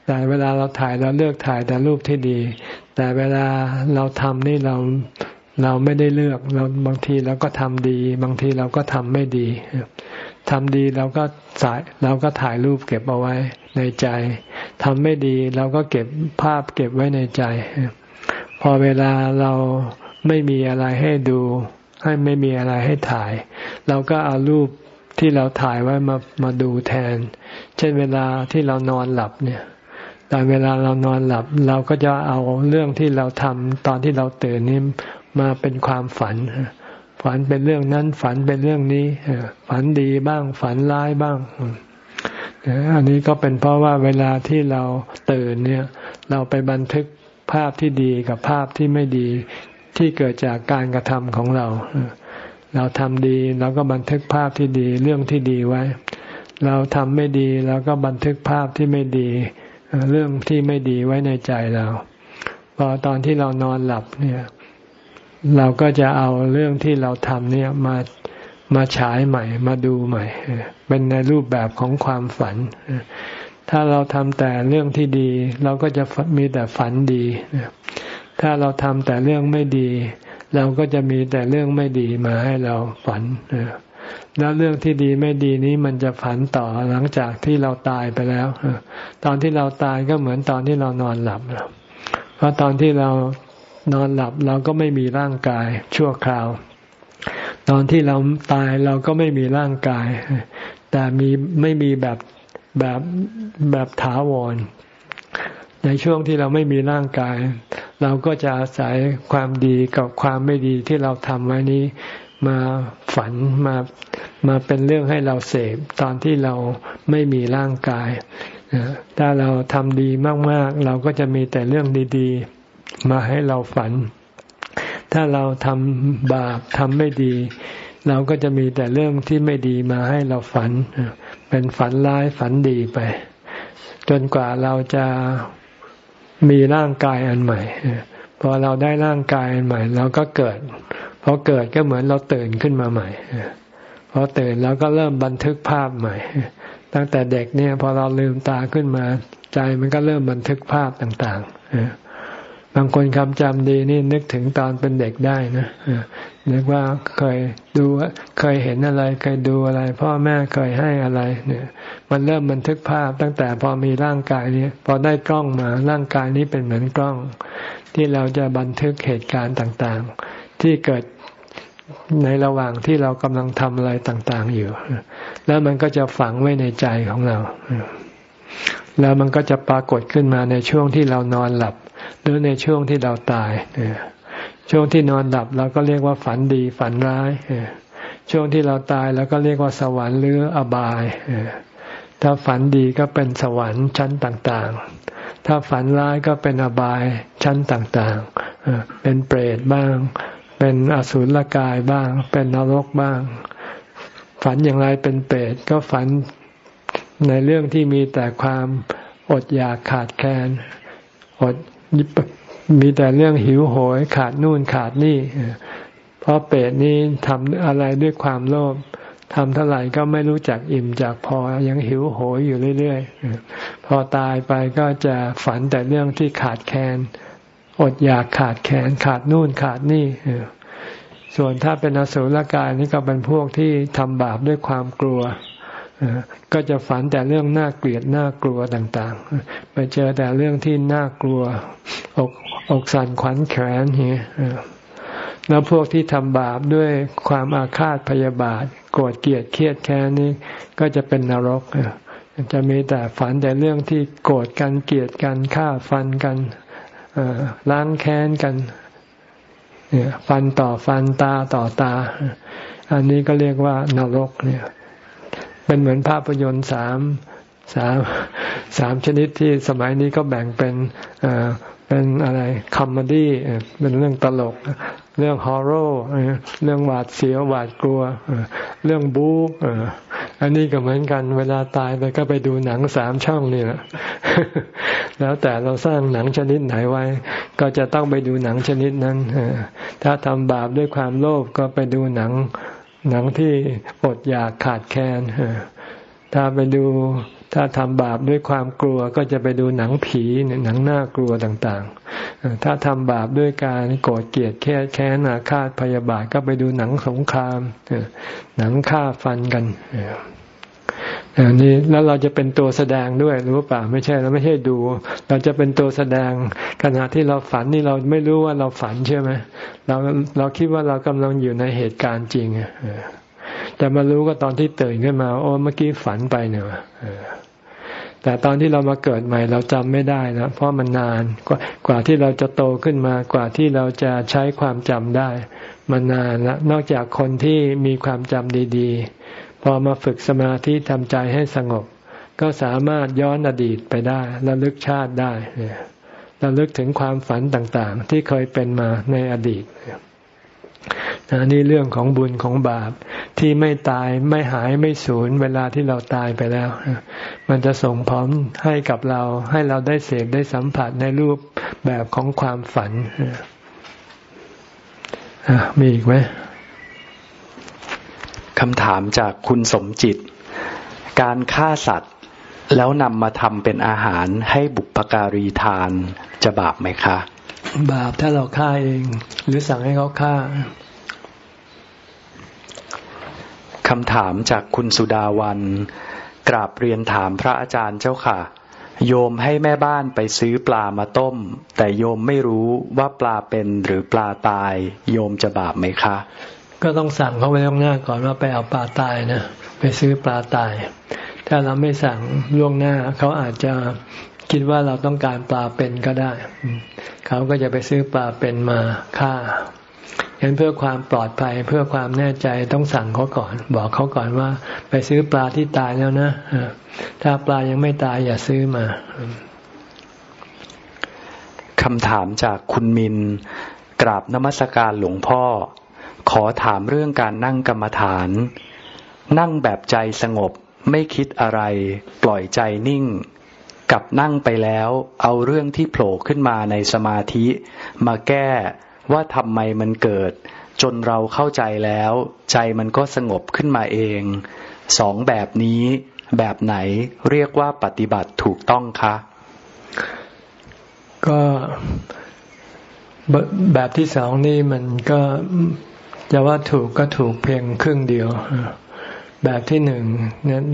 แต่เวลาเราถ่ายเราเลือกถ่ายแต่รูปที่ดี แต่เวลาเราทำนี่เราเราไม่ได้เลือกเราบางทีเราก็ทำดี บางทีเราก็ทำไม่ดี ทำดีเราก็สายเราก็ถ่ายรูปเก็บเอาไว้ในใจทำไม่ดีเราก็เก็บภาพเก็บไว้ในใจ พอเวลาเราไม่มีอะไรให้ดู ให้ไม่มีอะไรให้ถ่าย เราก็เอารูปที่เราถ่ายไว้มามาดูแทน เช่นเวลาที่เรานอนหลับเนี่ยตอนเวลาเรานอนหลับ เราก็จะเอาเรื่องที่เราทำตอนที่เราตื่นนี้มาเป็นความฝัน ฝันเป็นเรื่องนั้น ฝันเป็นเรื่องนี้ฝันดีบ้าง ฝันร้ายบ้างอันนี้ก็เป็นเพราะว่าเวลาที่เราตื่นเนี่ย เราไปบันทึกภาพที่ดีกับภาพที่ไม่ดีที่เกิดจากการกระทำของเรา เราทำดีเราก็บันทึกภาพที่ดีเรื่องที่ดีไว้ เราทำไม่ดีเราก็บันทึกภาพที่ไม่ดี เรื่องที่ไม่ดีไว้ในใจเรา พอตอนที่เรานอนหลับเนี่ย เราก็จะเอาเรื่องที่เราทำเนี่ยมามาฉายใหม่ มาดูใหม่ เป็นในรูปแบบของความฝัน ถ้าเราทำแต่เรื่องที่ดี เราก็จะมีแต่ฝันดี ถ้าเราทำแต่เรื่องไม่ดี เราก็จะมีแต่เรื่องไม่ดีมาให้เราฝัน แล้วเรื่องที่ดีไม่ดีนี้มันจะฝันต่อหลังจากที่เราตายไปแล้ว ตอนที่เราตายก็เหมือนตอนที่เรานอนหลับเพราะตอนที่เรา นอนหลับเราก็ไม่มีร่างกายชั่วคราว ตอนที่เราตายเราก็ไม่มีร่างกาย แต่มีไม่มีแบบแบบแบบถาวร ในช่วงที่เราไม่มีร่างกาย เราก็จะอาศัยความดีกับความไม่ดีที่เราทำไว้นี้มาฝันมามาเป็นเรื่องให้เราเสพตอนที่เราไม่มีร่างกาย ถ้าเราทำดีมาก ๆ เราก็จะมีแต่เรื่องดี ๆ มาให้เราฝัน ถ้าเราทำบาปทำไม่ดี เราก็จะมีแต่เรื่องที่ไม่ดีมาให้เราฝัน เป็นฝันร้ายฝันดีไป จนกว่าเราจะมีร่างกายอันใหม่พอเราได้ร่างกายอันใหม่เราก็เกิดพอเกิดก็เหมือนเราตื่นขึ้นมาใหม่พอตื่นเราก็เริ่มบันทึกภาพใหม่ ตั้งแต่เด็กเนี่ย พอเราลืมตาขึ้นมา ใจมันก็เริ่มบันทึกภาพต่าง ๆ บางคนคำจำดีนี่นึกถึงตอนเป็นเด็กได้นะนึกว่าเคยดูเคยเห็นอะไร เคยดูอะไร พ่อแม่เคยให้อะไร เนี่ย มันเริ่มบันทึกภาพตั้งแต่พอมีร่างกายนี้พอได้กล้องมาร่างกายนี้เป็นเหมือนกล้อง ที่เราจะบันทึกเหตุการณ์ต่างๆ ที่เกิดในระหว่างที่เรากำลังทำอะไรต่างๆอยู่ แล้วมันก็จะฝังไว้ในใจของเรา แล้วมันก็จะปรากฏขึ้นมาในช่วงที่เรานอนหลับ หรือในช่วงที่เราตายช่วงที่นอนหลับเราก็เรียกว่าฝันดีฝันร้ายช่วงที่เราตายเราก็เรียกว่าสวรรค์หรืออบายถ้าฝันดีก็เป็นสวรรค์ชั้นต่างๆ ถ้าฝันร้ายก็เป็นอบายชั้นต่างๆเป็นเปรตบ้าง เป็นอสุรกายบ้าง เป็นนรกบ้าง ฝันอย่างไรเป็นเปรตก็ฝันในเรื่องที่มีแต่ความอดอยากขาดแคลนอด มีแต่เรื่องหิวโหยขาดนู่นขาดนี่ เพราะเปรตนี้ทำอะไรด้วยความโลภทำเท่าไหร่ก็ไม่รู้จักอิ่มจากพอยังหิวโหยอยู่เรื่อยๆ พอตายไปก็จะฝันแต่เรื่องที่ขาดแคลนอดอยากขาดแขนขาดนู่นขาดนี่ส่วนถ้าเป็นอสุรกายนี่ก็เป็นพวกที่ทำบาปด้วยความกลัว ก็จะฝันแต่เรื่องน่าเกลียดน่ากลัวต่างๆ ไปเจอแต่เรื่องที่น่ากลัว อกอกสั่นขวัญแขนเฮียแล้วพวกที่ทำบาปด้วยความอาฆาตพยาบาท โกรธเกลียดเครียดแค้นนี้ ก็จะเป็นนรกจะมีแต่ฝันแต่เรื่องที่โกรธกันเกลียดกันฆ่าฟันกันล้างแค้นกันฟันต่อฟันตาต่อตา อันนี้ก็เรียกว่านรกเนี่ย เป็นเหมือนภาพยนตร์สามสามสามชนิดที่สมัยนี้ก็แบ่งเป็นเป็นอะไรcomedy เป็นเรื่องตลก เรื่อง horror เรื่องหวาดเสียวหวาดกลัวเรื่องบู๊อันนี้ก็เหมือนกันเวลาตายไปก็ไปดูหนังสามช่องนี่แหละแล้วแต่เราสร้างหนังชนิดไหนไว้ ก็จะต้องไปดูหนังชนิดนั้นถ้าทำบาปด้วยความโลภก็ไปดูหนัง หนังที่อดอยากขาดแคลนถ้าไปดูถ้าทำบาปด้วยความกลัวก็จะไปดูหนังผีหนังน่ากลัวต่างๆ ถ้าทำบาปด้วยการโกรธเกลียดแค้แค้นอาฆาตพยาบาทก็ไปดูหนังสงครามหนังฆ่าฟันกัน อันนี้แล้วเราจะเป็นตัวแสดงด้วยรู้ป่าไม่ใช่เราไม่ใช่ดู เราจะเป็นตัวแสดงขณะที่เราฝันนี่เราไม่รู้ว่าเราฝันใช่ไหมเราเราคิดว่าเรากำลังอยู่ในเหตุการณ์จริงจะมารู้ก็ตอนที่ตื่นขึ้นมา โอ้เมื่อกี้ฝันไปเนี่ยแต่ตอนที่เรามาเกิดใหม่เราจำไม่ได้นะเพราะมันนานกว่ากว่าที่เราจะโตขึ้นมากว่าที่เราจะใช้ความจำได้ มันนานล้วนอกจากคนที่มีความจำดี พอมาฝึกสมาธิทำใจให้สงบ ก็สามารถย้อนอดีตไปได้ระลึกชาติได้ระลึกถึงความฝันต่างๆ ที่เคยเป็นมาในอดีตนี่เรื่องของบุญของบาปที่ไม่ตายไม่หายไม่สูญเวลาที่เราตายไปแล้ว มันจะส่งพร้อมให้กับเราให้เราได้เสพได้สัมผัสในรูปแบบของความฝันมีอีกไหม คำถามจากคุณสมจิต การฆ่าสัตว์แล้วนำมาทำเป็นอาหารให้บุปการีทานจะบาปไหมคะ บาปถ้าเราฆ่าเอง หรือสั่งให้เขาฆ่าคำถามจากคุณสุดาวันกราบเรียนถามพระอาจารย์เจ้าค่ะ โยมให้แม่บ้านไปซื้อปลามาต้ม แต่โยมไม่รู้ว่าปลาเป็นหรือปลาตาย โยมจะบาปไหมคะ ก็ต้องสั่งเขาไว้ล่วงหน้าก่อนว่าไปเอาปลาตายนะไปซื้อปลาตาย ถ้าเราไม่สั่งล่วงหน้า เขาอาจจะคิดว่าเราต้องการปลาเป็นก็ได้ เขาก็จะไปซื้อปลาเป็นมาฆ่าเห็นเพื่อความปลอดภัยเพื่อความแน่ใจต้องสั่งเขาก่อน บอกเขาก่อนว่า ไปซื้อปลาที่ตายแล้วนะถ้าปลายังไม่ตายอย่าซื้อมาคำถามจากคุณมินกราบนมัสการหลวงพ่อ ขอถามเรื่องการนั่งกรรมฐาน นั่งแบบใจสงบไม่คิดอะไร ปล่อยใจนิ่ง กับนั่งไปแล้ว เอาเรื่องที่โผล่ขึ้นมาในสมาธิ มาแก้ว่าทำไมมันเกิด จนเราเข้าใจแล้ว ใจมันก็สงบขึ้นมาเอง สองแบบนี้ แบบไหนเรียกว่าปฏิบัติถูกต้องคะ ก็แบบที่สองนี่มันก็ จะว่าถูกก็ถูกเพียงครึ่งเดียว แบบที่หนึ่ง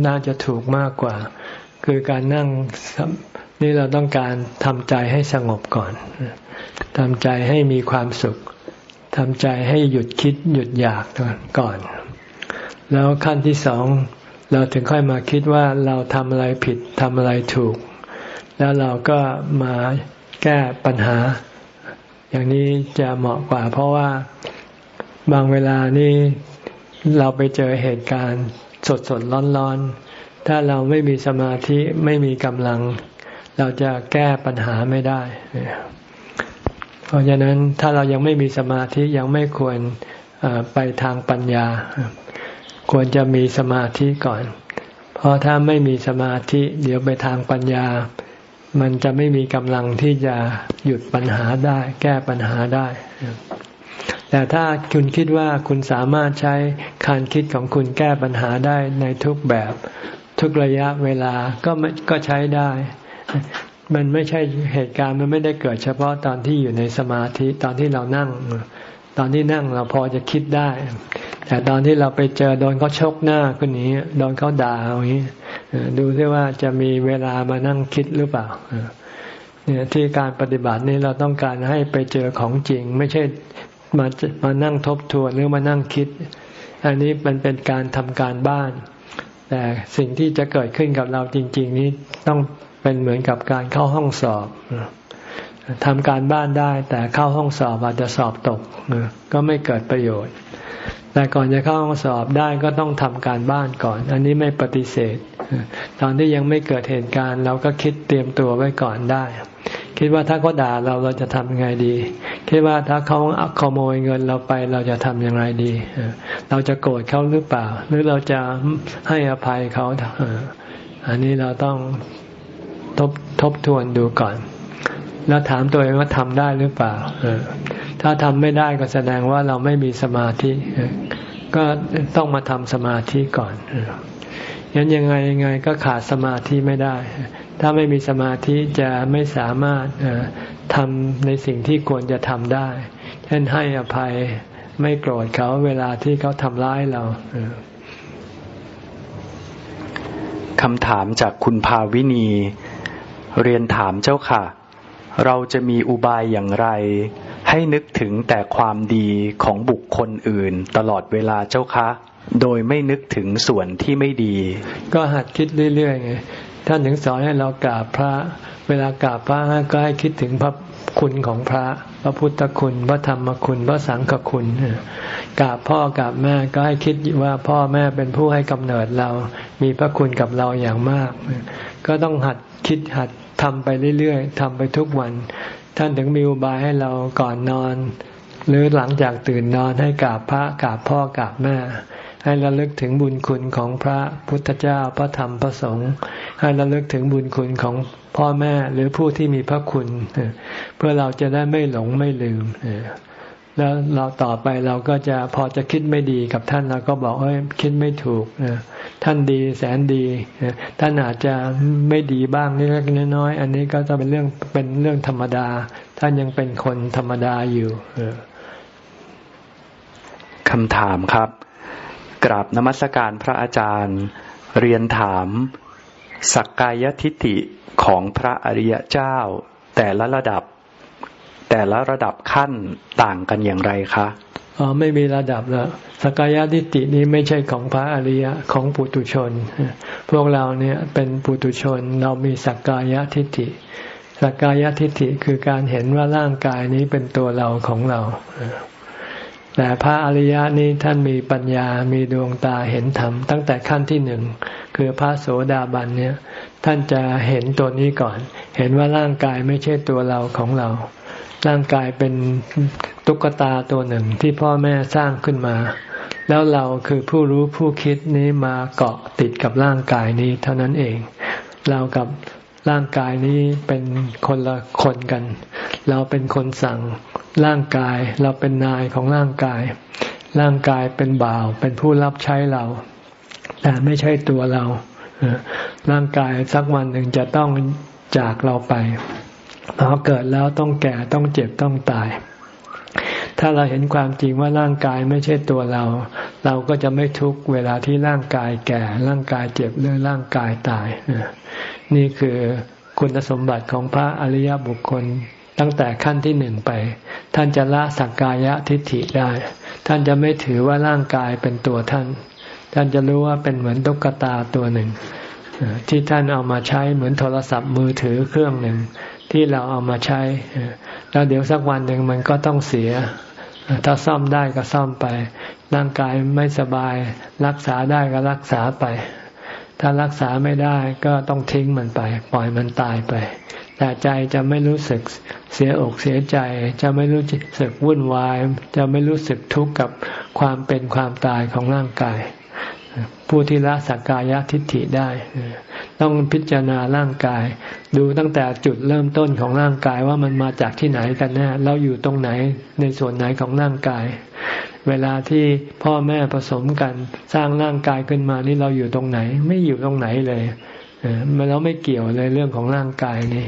น่าจะถูกมากกว่า คือการนั่งนี่เราต้องการทำใจให้สงบก่อนทำใจให้มีความสุขทำใจให้หยุดคิดหยุดอยากก่อน แล้วขั้นที่สองเราถึงค่อยมาคิดว่าเราทำอะไรผิดทำอะไรถูก แล้วเราก็มาแก้ปัญหา อย่างนี้จะเหมาะกว่า เพราะว่า บางเวลานี่เราไปเจอเหตุการณ์สดสดร้อนร้อนถ้าเราไม่มีสมาธิไม่มีกำลัง เราจะแก้ปัญหาไม่ได้ เพราะฉะนั้นถ้าเรายังไม่มีสมาธิยังไม่ควรไปทางปัญญา ควรจะมีสมาธิก่อน เพราะถ้าไม่มีสมาธิ เดี๋ยวไปทางปัญญา มันจะไม่มีกำลังที่จะหยุดปัญหาได้ แก้ปัญหาได้ แต่ถ้าคุณคิดว่าคุณสามารถใช้การคิดของคุณแก้ปัญหาได้ในทุกแบบทุกระยะเวลาก็ก็ใช้ได้ มันไม่ใช่เหตุการณ์มันไม่ได้เกิดเฉพาะตอนที่อยู่ในสมาธิตอนที่เรานั่ง ตอนที่นั่งเราพอจะคิดได้ แต่ตอนที่เราไปเจอโดนเขาชกหน้าคนนี้โดนเขาด่าอย่างนี้ดูซิว่าจะมีเวลามานั่งคิดหรือเปล่าเนี่ยที่การปฏิบัตินี้เราต้องการให้ไปเจอของจริง ไม่ใช่ มามานั่งทบทวนหรือมานั่งคิด อันนี้มันเป็นการทำการบ้าน แต่สิ่งที่จะเกิดขึ้นกับเราจริง ๆ นี้ต้องเป็นเหมือนกับการเข้าห้องสอบทำการบ้านได้ แต่เข้าห้องสอบอาจจะสอบตกก็ไม่เกิดประโยชน์ แต่ก่อนจะเข้าห้องสอบได้ก็ต้องทำการบ้านก่อน อันนี้ไม่ปฏิเสธ ตอนที่ยังไม่เกิดเหตุการณ์ เราก็คิดเตรียมตัวไว้ก่อนได้ คิดว่าถ้าเขาด่าเราเราจะทำยังไงดี คิดว่าถ้าเขาขโมยเงินเราไปเราจะทำอย่างไรดี เราจะโกรธเขาหรือเปล่า หรือเราจะให้อภัยเขาอันนี้เราต้องทบทบทวนดูก่อน แล้วถามตัวเองว่าทำได้หรือเปล่าถ้าทำไม่ได้ก็แสดงว่าเราไม่มีสมาธิก็ต้องมาทำสมาธิก่อนยันยังไงยังไงก็ขาดสมาธิไม่ได้ ถ้าไม่มีสมาธิจะไม่สามารถทำในสิ่งที่ควรจะทำได้ เช่นให้อภัยไม่โกรธเขาเวลาที่เขาทำร้ายเราคำถามจากคุณภาวินี เรียนถามเจ้าค่ะ เราจะมีอุบายอย่างไร ให้นึกถึงแต่ความดีของบุคคลอื่น ตลอดเวลาเจ้าคะ โดยไม่นึกถึงส่วนที่ไม่ดี ก็หัดคิดเรื่อยๆไง ท่านถึงสอนให้เรากราบพระ เวลากราบพระก็ให้คิดถึงพระคุณของพระ พระพุทธคุณ พระธรรมคุณ พระสังฆคุณกราบพ่อกราบแม่ก็ให้คิดว่าพ่อแม่เป็นผู้ให้กำเนิดเรา มีพระคุณกับเราอย่างมาก ก็ต้องหัดคิดหัดทำไปเรื่อยๆทำไปทุกวัน ท่านถึงมีอุบายให้เราก่อนนอน หรือหลังจากตื่นนอนให้กราบพระกราบพ่อกราบแม่ ให้ระลึกถึงบุญคุณของพระพุทธเจ้าพระธรรมพระสงฆ์ให้ระลึกถึงบุญคุณของพ่อแม่หรือผู้ที่มีพระคุณ เพื่อเราจะได้ไม่หลงไม่ลืมแล้วเราต่อไปเราก็จะพอจะคิดไม่ดีกับท่านเราก็บอกเอ้ยคิดไม่ถูกท่านดีแสนดีท่านอาจจะไม่ดีบ้างเล็กน้อยอันนี้ก็จะเป็นเรื่องเป็นเรื่องธรรมดา ท่านยังเป็นคนธรรมดาอยู่คำถามครับ กราบนมัสการพระอาจารย์ เรียนถาม สักกายทิฏฐิของพระอริยเจ้า แต่ละระดับ แต่ละระดับขั้นต่างกันอย่างไรคะอ๋อไม่มีระดับแล้วสักกายทิฏฐินี้ไม่ใช่ของพระอริยะของปุตุชน พวกเราเนี่ยเป็นปุตุชนเรามีสักกายทิฏฐิสักกายทิฏฐิคือการเห็นว่าร่างกายนี้เป็นตัวเราของเรา แต่พระอริยะนี้ท่านมีปัญญา มีดวงตาเห็นธรรมตั้งแต่ขั้นที่หนึ่งคือพระโสดาบันเนี่ย ท่านจะเห็นตัวนี้ก่อน เห็นว่าร่างกายไม่ใช่ตัวเราของเรา ร่างกายเป็นตุ๊กตาตัวหนึ่งที่พ่อแม่สร้างขึ้นมา แล้วเราคือผู้รู้ผู้คิดนี้มาเกาะติดกับร่างกายนี้เท่านั้นเอง เรากับ ร่างกายนี้เป็นคนละคนกัน เราเป็นคนสั่งร่างกาย เราเป็นนายของร่างกาย ร่างกายเป็นบ่าว เป็นผู้รับใช้เรา แต่ไม่ใช่ตัวเรา ร่างกายสักวันหนึ่งจะต้องจากเราไปพอเกิดแล้วต้องแก่ต้องเจ็บต้องตาย ถ้าเราเห็นความจริงว่าร่างกายไม่ใช่ตัวเรา เราก็จะไม่ทุกเวลาที่ร่างกายแก่ ร่างกายเจ็บหรือร่างกายตาย นี่คือคุณสมบัติของพระอริยบุคคลตั้งแต่ขั้นที่หนึ่งไป ท่านจะละสักกายะทิฏฐิได้ ท่านจะไม่ถือว่าร่างกายเป็นตัวท่าน ท่านจะรู้ว่าเป็นเหมือนตุ๊กตาตัวหนึ่ง ที่ท่านเอามาใช้เหมือนโทรศัพท์มือถือเครื่องหนึ่ง ที่เราเอามาใช้ แล้วเดี๋ยวสักวันหนึ่งมันก็ต้องเสีย ถ้าซ่อมได้ก็ซ่อมไป ร่างกายไม่สบาย รักษาได้ก็รักษาไป ถ้ารักษาไม่ได้ก็ต้องทิ้งมันไป ปล่อยมันตายไป แต่ใจจะไม่รู้สึกเสียอกเสียใจ จะไม่รู้สึกวุ่นวาย จะไม่รู้สึกทุกข์กับความเป็นความตายของร่างกาย ผู้ที่ละสักกายทิฏฐิได้ ต้องพิจารณาร่างกาย ดูตั้งแต่จุดเริ่มต้นของร่างกายว่ามันมาจากที่ไหนกันแน่เราอยู่ตรงไหนในส่วนไหนของร่างกาย เวลาที่พ่อแม่ผสมกันสร้างร่างกายขึ้นมานี่เราอยู่ตรงไหน ไม่อยู่ตรงไหนเลยเราไม่เกี่ยวเลยเรื่องของร่างกายนี่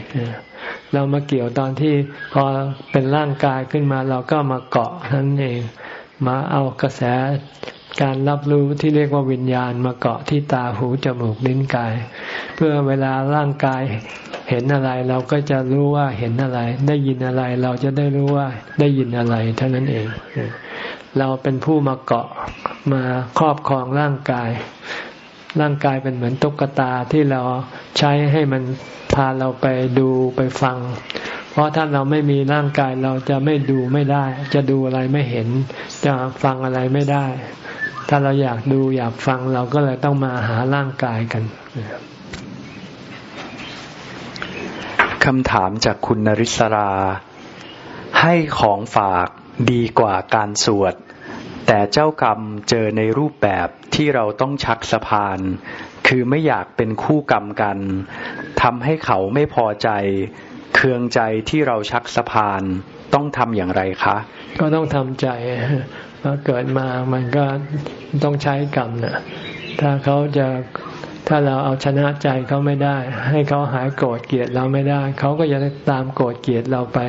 เรามาเกี่ยวตอนที่พอเป็นร่างกายขึ้นมาเราก็มาเกาะนั่นเอง มาเอากระแส การรับรู้ที่เรียกว่าวิญญาณมาเกาะที่ตาหูจมูกลิ้นกาย เพื่อเวลาร่างกายเห็นอะไรเราก็จะรู้ว่าเห็นอะไร ได้ยินอะไรเราจะได้รู้ว่าได้ยินอะไรเท่านั้นเอง เราเป็นผู้มาเกาะมาครอบครองร่างกาย ร่างกายเป็นเหมือนตุ๊กตาที่เราใช้ให้มันพาเราไปดูไปฟัง เพราะถ้าเราไม่มีร่างกายเราจะไม่ดูไม่ได้ จะดูอะไรไม่เห็น จะฟังอะไรไม่ได้ ถ้าเราอยากดูอยากฟังเราก็เลยต้องมาหาร่างกายกันคำถามจากคุณนริศรา ให้ของฝากดีกว่าการสวด แต่เจ้ากรรมเจอในรูปแบบที่เราต้องชักสะพาน คือไม่อยากเป็นคู่กรรมกันทำให้เขาไม่พอใจ เคืองใจที่เราชักสะพานต้องทำอย่างไรคะ ก็ต้องทำใจว่าเกิดมามันก็ต้องใช้กรรมนะถ้าเขาจะถ้าเราเอาชนะใจเขาไม่ได้ ให้เขาหายโกรธเกลียดเราไม่ได้ เขาก็จะตามโกรธเกลียดเราไป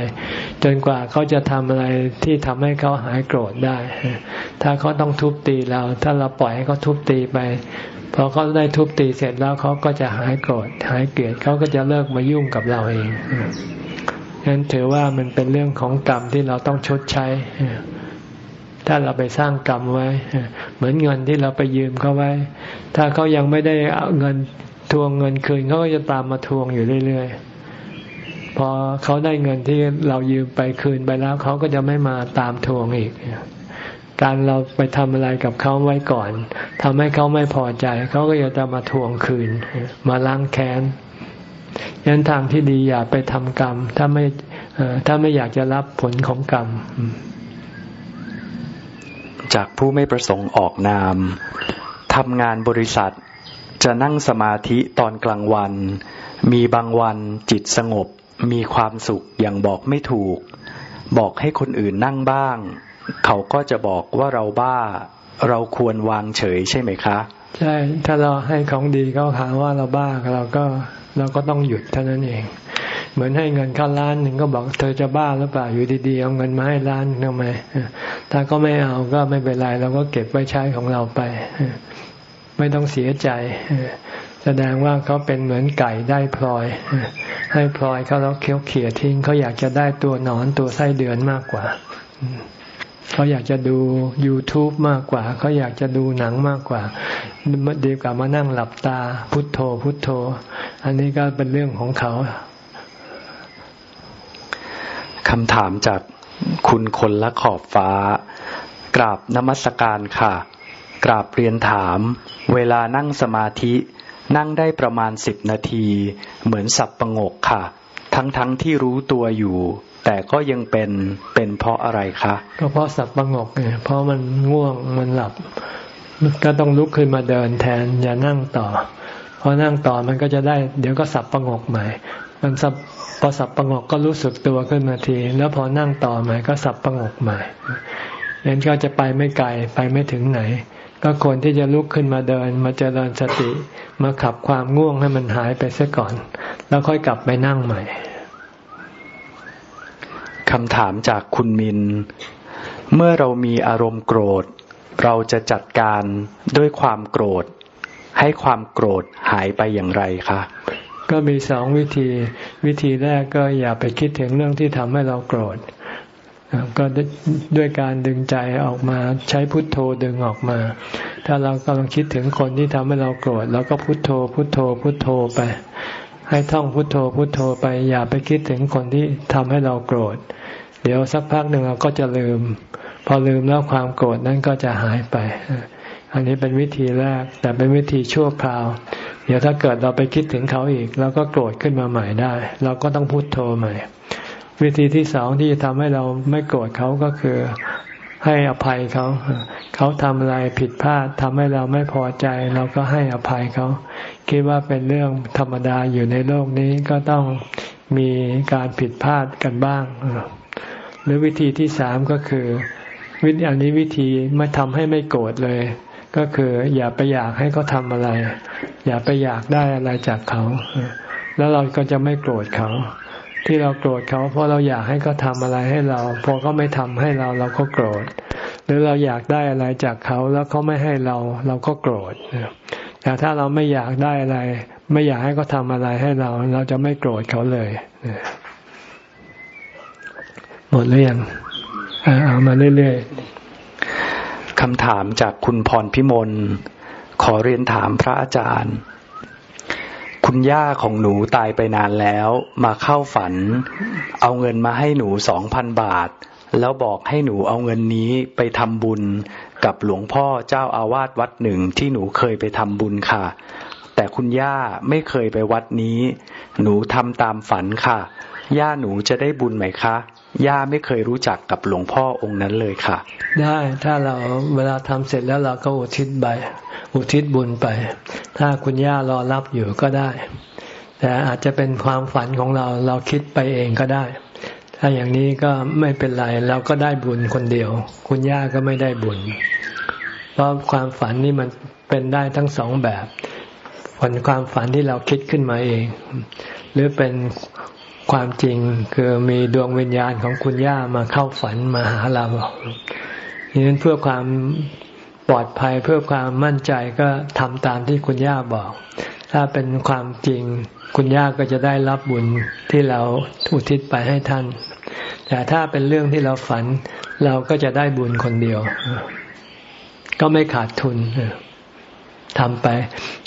จนกว่าเขาจะทำอะไรที่ทำให้เขาหายโกรธได้ ถ้าเขาต้องทุบตีเรา ถ้าเราปล่อยให้เขาทุบตีไป พอเขาได้ทุบตีเสร็จแล้วเขาก็จะหายโกรธหายเกลียดเขาก็จะเลิกมายุ่งกับเราเองฉะนั้นถือว่ามันเป็นเรื่องของกรรมที่เราต้องชดใช้ ถ้าเราไปสร้างกรรมไว้ เหมือนเงินที่เราไปยืมเขาไว้ ถ้าเขายังไม่ได้เอาเงินทวงเงินคืนเขาก็จะตามมาทวงอยู่เรื่อยๆ พอเขาได้เงินที่เรายืมไปคืนไปแล้วเขาก็จะไม่มาตามทวงอีก การเราไปทำอะไรกับเขาไว้ก่อนทำให้เขาไม่พอใจ เขาก็จะมาทวงคืน มาล้างแค้นยันทางที่ดีอย่าไปทำกรรม ถ้าไม่ถ้าไม่อยากจะรับผลของกรรม จากผู้ไม่ประสงค์ออกนามทำงานบริษัทจะนั่งสมาธิตอนกลางวัน มีบางวันจิตสงบ มีความสุขอย่างบอกไม่ถูก บอกให้คนอื่นนั่งบ้าง เขาก็จะบอกว่าเราบ้าเราควรวางเฉยใช่ไหมคะ ใช่ ถ้าเราให้ของดีเขาหาว่าเราบ้าเราก็เราก็ต้องหยุดเท่านั้นเอง เหมือนให้เงินเข้าล้านหนึ่งก็บอกเธอจะบ้าหรือเปล่าอยู่ดีๆเอาเงินมาให้ล้านทำไมถ้าก็ไม่เอาก็ไม่เป็นไรเราก็เก็บไว้ใช้ของเราไป ไม่ต้องเสียใจ แสดงว่าเขาเป็นเหมือนไก่ได้พลอย ให้พลอยเขาแล้วเคี้ยวเขี่ยทิ้งเขาอยากจะได้ตัวหนอนตัวไส้เดือนมากกว่า เขาอยากจะดู YouTube มากกว่า เขาอยากจะดูหนังมากกว่าดีกว่ามานั่งหลับตา พุทโธ พุทโธ อันนี้ก็เป็นเรื่องของเขาคำถามจากคุณคนละขอบฟ้า กราบนมัสการค่ะ กราบเรียนถาม เวลานั่งสมาธินั่งได้ประมาณสิบนาที เหมือนสับประงกค่ะ ทั้งๆทที่รู้ตัวอยู่ แต่ก็ยังเป็นเป็นเพราะอะไรคะก็เพราะสับประงกไงเพราะมันง่วงมันหลับ ก็ต้องลุกขึ้นมาเดินแทนอย่านั่งต่อพอนั่งต่อมันก็จะได้ เดี๋ยวก็สับประงกใหม่ มันสับพอสับประงกก็รู้สึกตัวขึ้นมาที แล้วพอนั่งต่อใหม่ก็สับประงกใหม่ยันก็จะไปไม่ไกลไปไม่ถึงไหน ก็ควรที่จะลุกขึ้นมาเดิน มาเจริญสติ มาขับความง่วงให้มันหายไปเสียก่อน แล้วค่อยกลับไปนั่งใหม่ คำถามจากคุณมิน เมื่อเรามีอารมณ์โกรธ เราจะจัดการด้วยความโกรธ ให้ความโกรธหายไปอย่างไรคะก็มีสองวิธี วิธีแรกก็อย่าไปคิดถึงเรื่องที่ทำให้เราโกรธ ก็ด้วยการดึงใจออกมาใช้พุทโธดึงออกมา ถ้าเรากำลังคิดถึงคนที่ทำให้เราโกรธเราก็พุทโธ พุทโธ พุทโธไป ให้ท่องพุทโธพุทโธไปอย่าไปคิดถึงคนที่ทำให้เราโกรธ เดี๋ยวสักพักหนึ่งเราก็จะลืม พอลืมแล้วความโกรธนั้นก็จะหายไป อันนี้เป็นวิธีแรก แต่เป็นวิธีชั่วคราว เดี๋ยวถ้าเกิดเราไปคิดถึงเขาอีกเราก็โกรธขึ้นมาใหม่ได้ เราก็ต้องพูดโทใหม่ วิธีที่สองที่จะทำให้เราไม่โกรธเขาก็คือ ให้อภัยเขาเขาทำอะไรผิดพลาดทำให้เราไม่พอใจ เราก็ให้อภัยเขา คิดว่าเป็นเรื่องธรรมดาอยู่ในโลกนี้ก็ต้องมีการผิดพลาดกันบ้าง หรือวิธีที่สามก็คือ วิธีอันนี้วิธีไม่ทำให้ไม่โกรธเลย ก็คืออย่าไปอยากให้เขาทำอะไร อย่าไปอยากได้อะไรจากเขา แล้วเราก็จะไม่โกรธเขา ที่เราโกรธเขาเพราะเราอยากให้เขาทำอะไรให้เรา พอเขาไม่ทำให้เราเราก็โกรธ หรือเราอยากได้อะไรจากเขาแล้วเขาไม่ให้เราเราก็โกรธแต่ถ้าเราไม่อยากได้อะไร ไม่อยากให้เขาทำอะไรให้เรา เราจะไม่โกรธเขาเลยหมดหรือยังเอามาเรื่อยๆคำถามจากคุณพรพิมลขอเรียนถามพระอาจารย์ คุณย่าของหนูตายไปนานแล้ว มาเข้าฝัน เอาเงินมาให้หนูสองพันบาท แล้วบอกให้หนูเอาเงินนี้ไปทำบุญกับหลวงพ่อเจ้าอาวาสวัดหนึ่งที่หนูเคยไปทำบุญค่ะ แต่คุณย่าไม่เคยไปวัดนี้ หนูทำตามฝันค่ะ ย่าหนูจะได้บุญไหมคะ ย่าไม่เคยรู้จักกับหลวงพ่อองค์นั้นเลยค่ะ ได้ถ้าเราเวลาทำเสร็จแล้วเราก็อุทิศไปอุทิศบุญไป ถ้าคุณย่ารอรับอยู่ก็ได้ แต่อาจจะเป็นความฝันของเราเราคิดไปเองก็ได้ ถ้าอย่างนี้ก็ไม่เป็นไรเราก็ได้บุญคนเดียว คุณย่าก็ไม่ได้บุญ เพราะความฝันนี่มันเป็นได้ทั้งสองแบบผลความฝันที่เราคิดขึ้นมาเอง หรือเป็น ความจริงคือมีดวงวิญญาณของคุณย่ามาเข้าฝันมาหาเราดังนั้นเพื่อความปลอดภัยเพื่อความมั่นใจก็ทำตามที่คุณย่าบอก ถ้าเป็นความจริงคุณย่าก็จะได้รับบุญที่เราอุทิศไปให้ท่าน แต่ถ้าเป็นเรื่องที่เราฝัน เราก็จะได้บุญคนเดียว ก็ไม่ขาดทุน ทำไป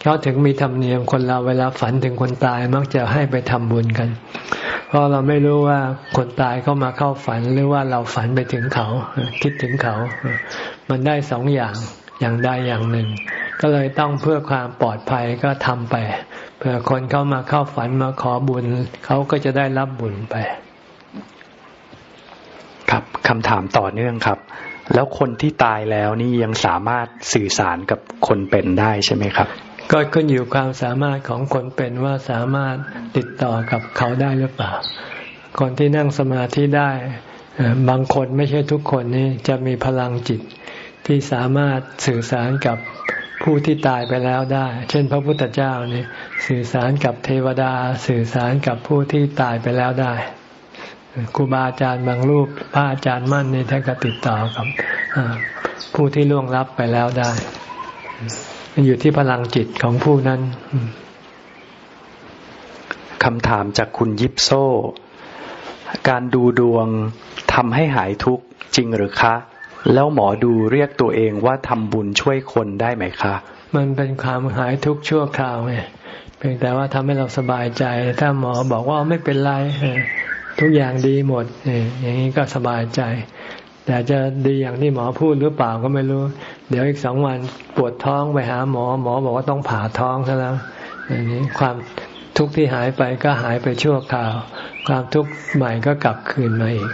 เขาถึงมีธรรมเนียมคนเราเวลาฝันถึงคนตายมักจะให้ไปทำบุญกัน เพราะเราไม่รู้ว่าคนตายเข้ามาเข้าฝันหรือว่าเราฝันไปถึงเขา คิดถึงเขา มันได้สองอย่างอย่างใดอย่างหนึ่ง ก็เลยต้องเพื่อความปลอดภัยก็ทำไปเผื่อคนเข้ามาเข้าฝันมาขอบุญเขาก็จะได้รับบุญไป ครับคำถามต่อเนื่องครับ แล้วคนที่ตายแล้วนี่ยังสามารถสื่อสารกับคนเป็นได้ใช่ไหมครับ ก็ขึ้นอยู่ความสามารถของคนเป็นว่าสามารถติดต่อกับเขาได้หรือเปล่า คนที่นั่งสมาธิได้ บางคนไม่ใช่ทุกคนนี่จะมีพลังจิตที่สามารถสื่อสารกับผู้ที่ตายไปแล้วได้ เช่น พระพุทธเจ้านี่สื่อสารกับเทวดา สื่อสารกับผู้ที่ตายไปแล้วได้ ครูบาอาจารย์บางรูป พระอาจารย์มั่นนี่ท่านก็ติดต่อกับผู้ที่ล่วงลับไปแล้วได้ มันอยู่ที่พลังจิตของผู้นั้นคำถามจากคุณยิปโซ การดูดวงทำให้หายทุกข์จริงหรือคะ แล้วหมอดูเรียกตัวเองว่าทำบุญช่วยคนได้ไหมคะ มันเป็นความหายทุกข์ชั่วคราวไงเพียงแต่ว่าทำให้เราสบายใจ ถ้าหมอบอกว่าไม่เป็นไร ทุกอย่างดีหมดอย่างนี้ก็สบายใจ แต่จะดีอย่างที่หมอพูดหรือเปล่าก็ไม่รู้ เดี๋ยวอีกสองวันปวดท้องไปหาหมอ หมอบอกว่าต้องผ่าท้องซะแล้วอย่างนี้ความทุกข์ที่หายไปก็หายไปชั่วคราว ความทุกข์ใหม่ก็กลับคืนมาอีก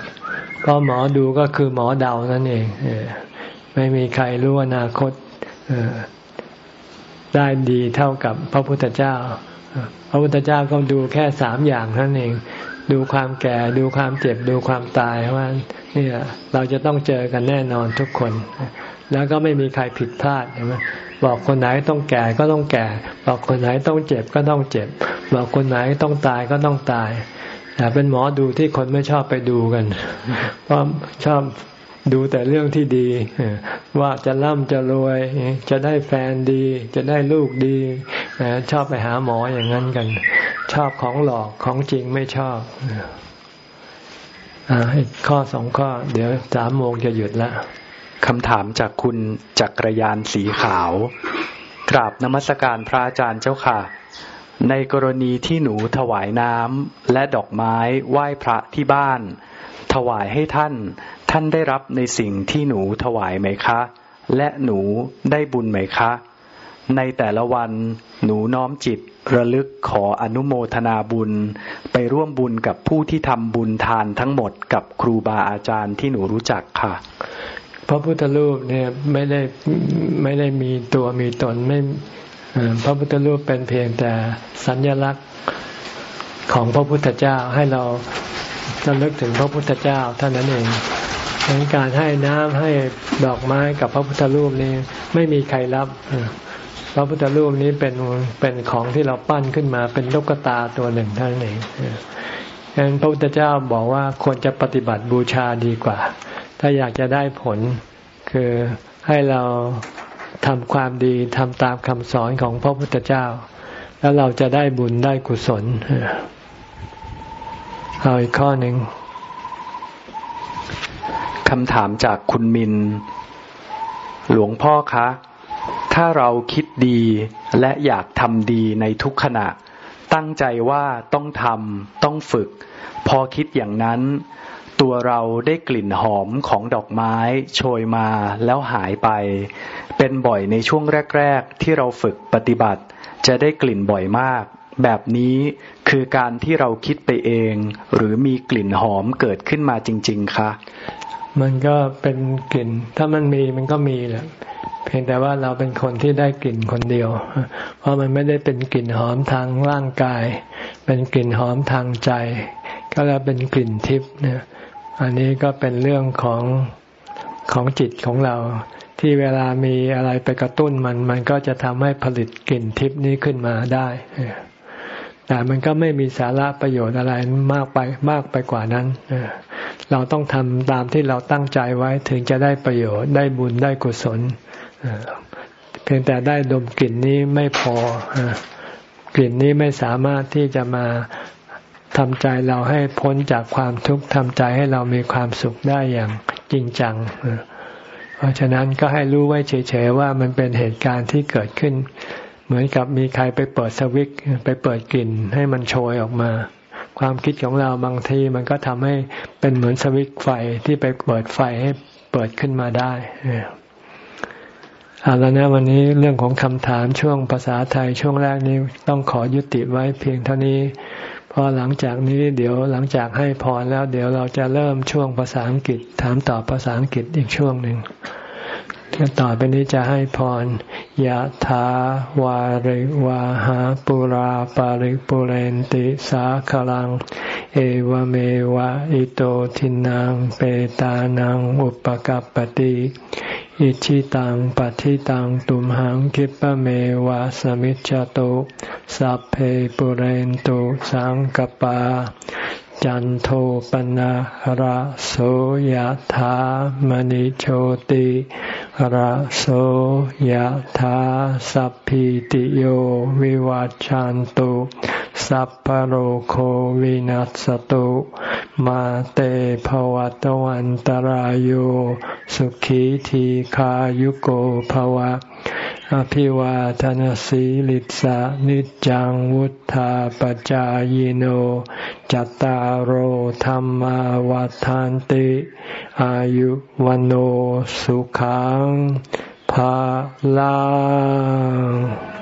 เพราะหมอดูก็คือหมอเดานั่นเองไม่มีใครรู้อนาคตได้ดีเท่ากับพระพุทธเจ้า พระพุทธเจ้าก็ดูแค่สามอย่างนั่นเอง ดูความแก่ ดูความเจ็บ ดูความตายว่าเนี่ยเราจะต้องเจอกันแน่นอนทุกคน แล้วก็ไม่มีใครผิดพลาดใช่ไหมบอกคนไหนต้องแก่ก็ต้องแก่ บอกคนไหนต้องเจ็บก็ต้องเจ็บ บอกคนไหนต้องตายก็ต้องตายแต่เป็นหมอดูที่คนไม่ชอบไปดูกัน เพราะชอบ ดูแต่เรื่องที่ดี ว่าจะร่ำจะรวย จะได้แฟนดี จะได้ลูกดีชอบไปหาหมออย่างนั้นกัน ชอบของหลอกของจริงไม่ชอบอข้อสองข้อ เดี๋ยวสามโมงจะหยุดละคำถามจากคุณจักรยานสีขาว กราบนมัสการพระอาจารย์เจ้าค่ะ ในกรณีที่หนูถวายน้ำและดอกไม้ไหว้พระที่บ้าน ถวายให้ท่าน ท่านได้รับในสิ่งที่หนูถวายไหมคะ และหนูได้บุญไหมคะ ในแต่ละวันหนูน้อมจิตระลึกขออนุโมทนาบุญ ไปร่วมบุญกับผู้ที่ทำบุญทานทั้งหมดกับครูบาอาจารย์ที่หนูรู้จักค่ะพระพุทธรูปเนี่ยไม่ได้ไม่ได้มีตัวมีตนไม่พระพุทธรูปเป็นเพียงแต่สัญลักษณ์ของพระพุทธเจ้าให้เราระลึกถึงพระพุทธเจ้าเท่านั้นเอง ดังการให้น้ำให้ดอกไม้กับพระพุทธรูปนี้ไม่มีใครรับพระพุทธรูปนี้เป็นเป็นของที่เราปั้นขึ้นมาเป็นลูกตาตัวหนึ่งเท่านั้นเองดังนั้นพระพุทธเจ้าบอกว่าควรจะปฏิบัติบูชาดีกว่า ถ้าอยากจะได้ผลคือให้เราทำความดีทำตามคำสอนของพระพุทธเจ้า แล้วเราจะได้บุญได้กุศลเอาอีกข้อหนึ่ง คำถามจากคุณมิน หลวงพ่อคะ ถ้าเราคิดดีและอยากทำดีในทุกขณะ ตั้งใจว่าต้องทำต้องฝึก พอคิดอย่างนั้น ตัวเราได้กลิ่นหอมของดอกไม้โชยมาแล้วหายไป เป็นบ่อยในช่วงแรก ๆ ที่เราฝึกปฏิบัติ จะได้กลิ่นบ่อยมากแบบนี้คือการที่เราคิดไปเอง หรือมีกลิ่นหอมเกิดขึ้นมาจริง ๆ คะ มันก็เป็นกลิ่น ถ้ามันมีมันก็มีแหละ เพียงแต่ว่าเราเป็นคนที่ได้กลิ่นคนเดียว เพราะมันไม่ได้เป็นกลิ่นหอมทางร่างกาย เป็นกลิ่นหอมทางใจ ก็แล้วเป็นกลิ่นทิพย์เนี่ย อันนี้ก็เป็นเรื่องของของจิตของเรา ที่เวลามีอะไรไปกระตุ้นมัน มันก็จะทำให้ผลิตกลิ่นทิพย์นี้ขึ้นมาได้ แต่มันก็ไม่มีสาระประโยชน์อะไรมากไปมากไปกว่านั้น เราต้องทำตามที่เราตั้งใจไว้ถึงจะได้ประโยชน์ได้บุญได้กุศล เพียงแต่ได้ดมกลิ่นนี้ไม่พอกลิ่นนี้ไม่สามารถที่จะมาทำใจเราให้พ้นจากความทุกข์ทำใจให้เรามีความสุขได้อย่างจริงจัง เพราะฉะนั้นก็ให้รู้ไว้เฉยๆว่ามันเป็นเหตุการณ์ที่เกิดขึ้น เหมือนกับมีใครไปเปิดสวิตไปเปิดกลิ่นให้มันโชยออกมา ความคิดของเราบางทีมันก็ทำให้เป็นเหมือนสวิตไฟที่ไปเปิดไฟให้เปิดขึ้นมาได้เอาแล้วนะวันนี้เรื่องของคำถามช่วงภาษาไทยช่วงแรกนี้ต้องขอยุติไว้เพียงเท่านี้พอหลังจากนี้เดี๋ยวหลังจากให้พรแล้ว เดี๋ยวเราจะเริ่มช่วงภาษาอังกฤษ ถามตอบภาษาอังกฤษอีกช่วงหนึ่ง ต่อไปนี้จะให้พรยะถาวาริวาหาปุราปาริปุเรนติสาคลัง เอวเมวะอิโตทินังเปตานังอุปกัรปติอิชิตังปฏิตังตุมหังคิปะเมวะสมิจจโตสัพเพปุเรนตุสังกปา จันโทปนะหราโสยธามณิโชติหราโสยธาสัพพิติโยวิวัจจันตุ สัพพโรโควินัสตุ มาเตภวัตวันตารโยสุขีทีขายุโกภวะ อภิวาทนสีลิสานิจังวุธาปจายโนจตารโหธรรมวาทานติ อายุวันโอสุขังภาลัง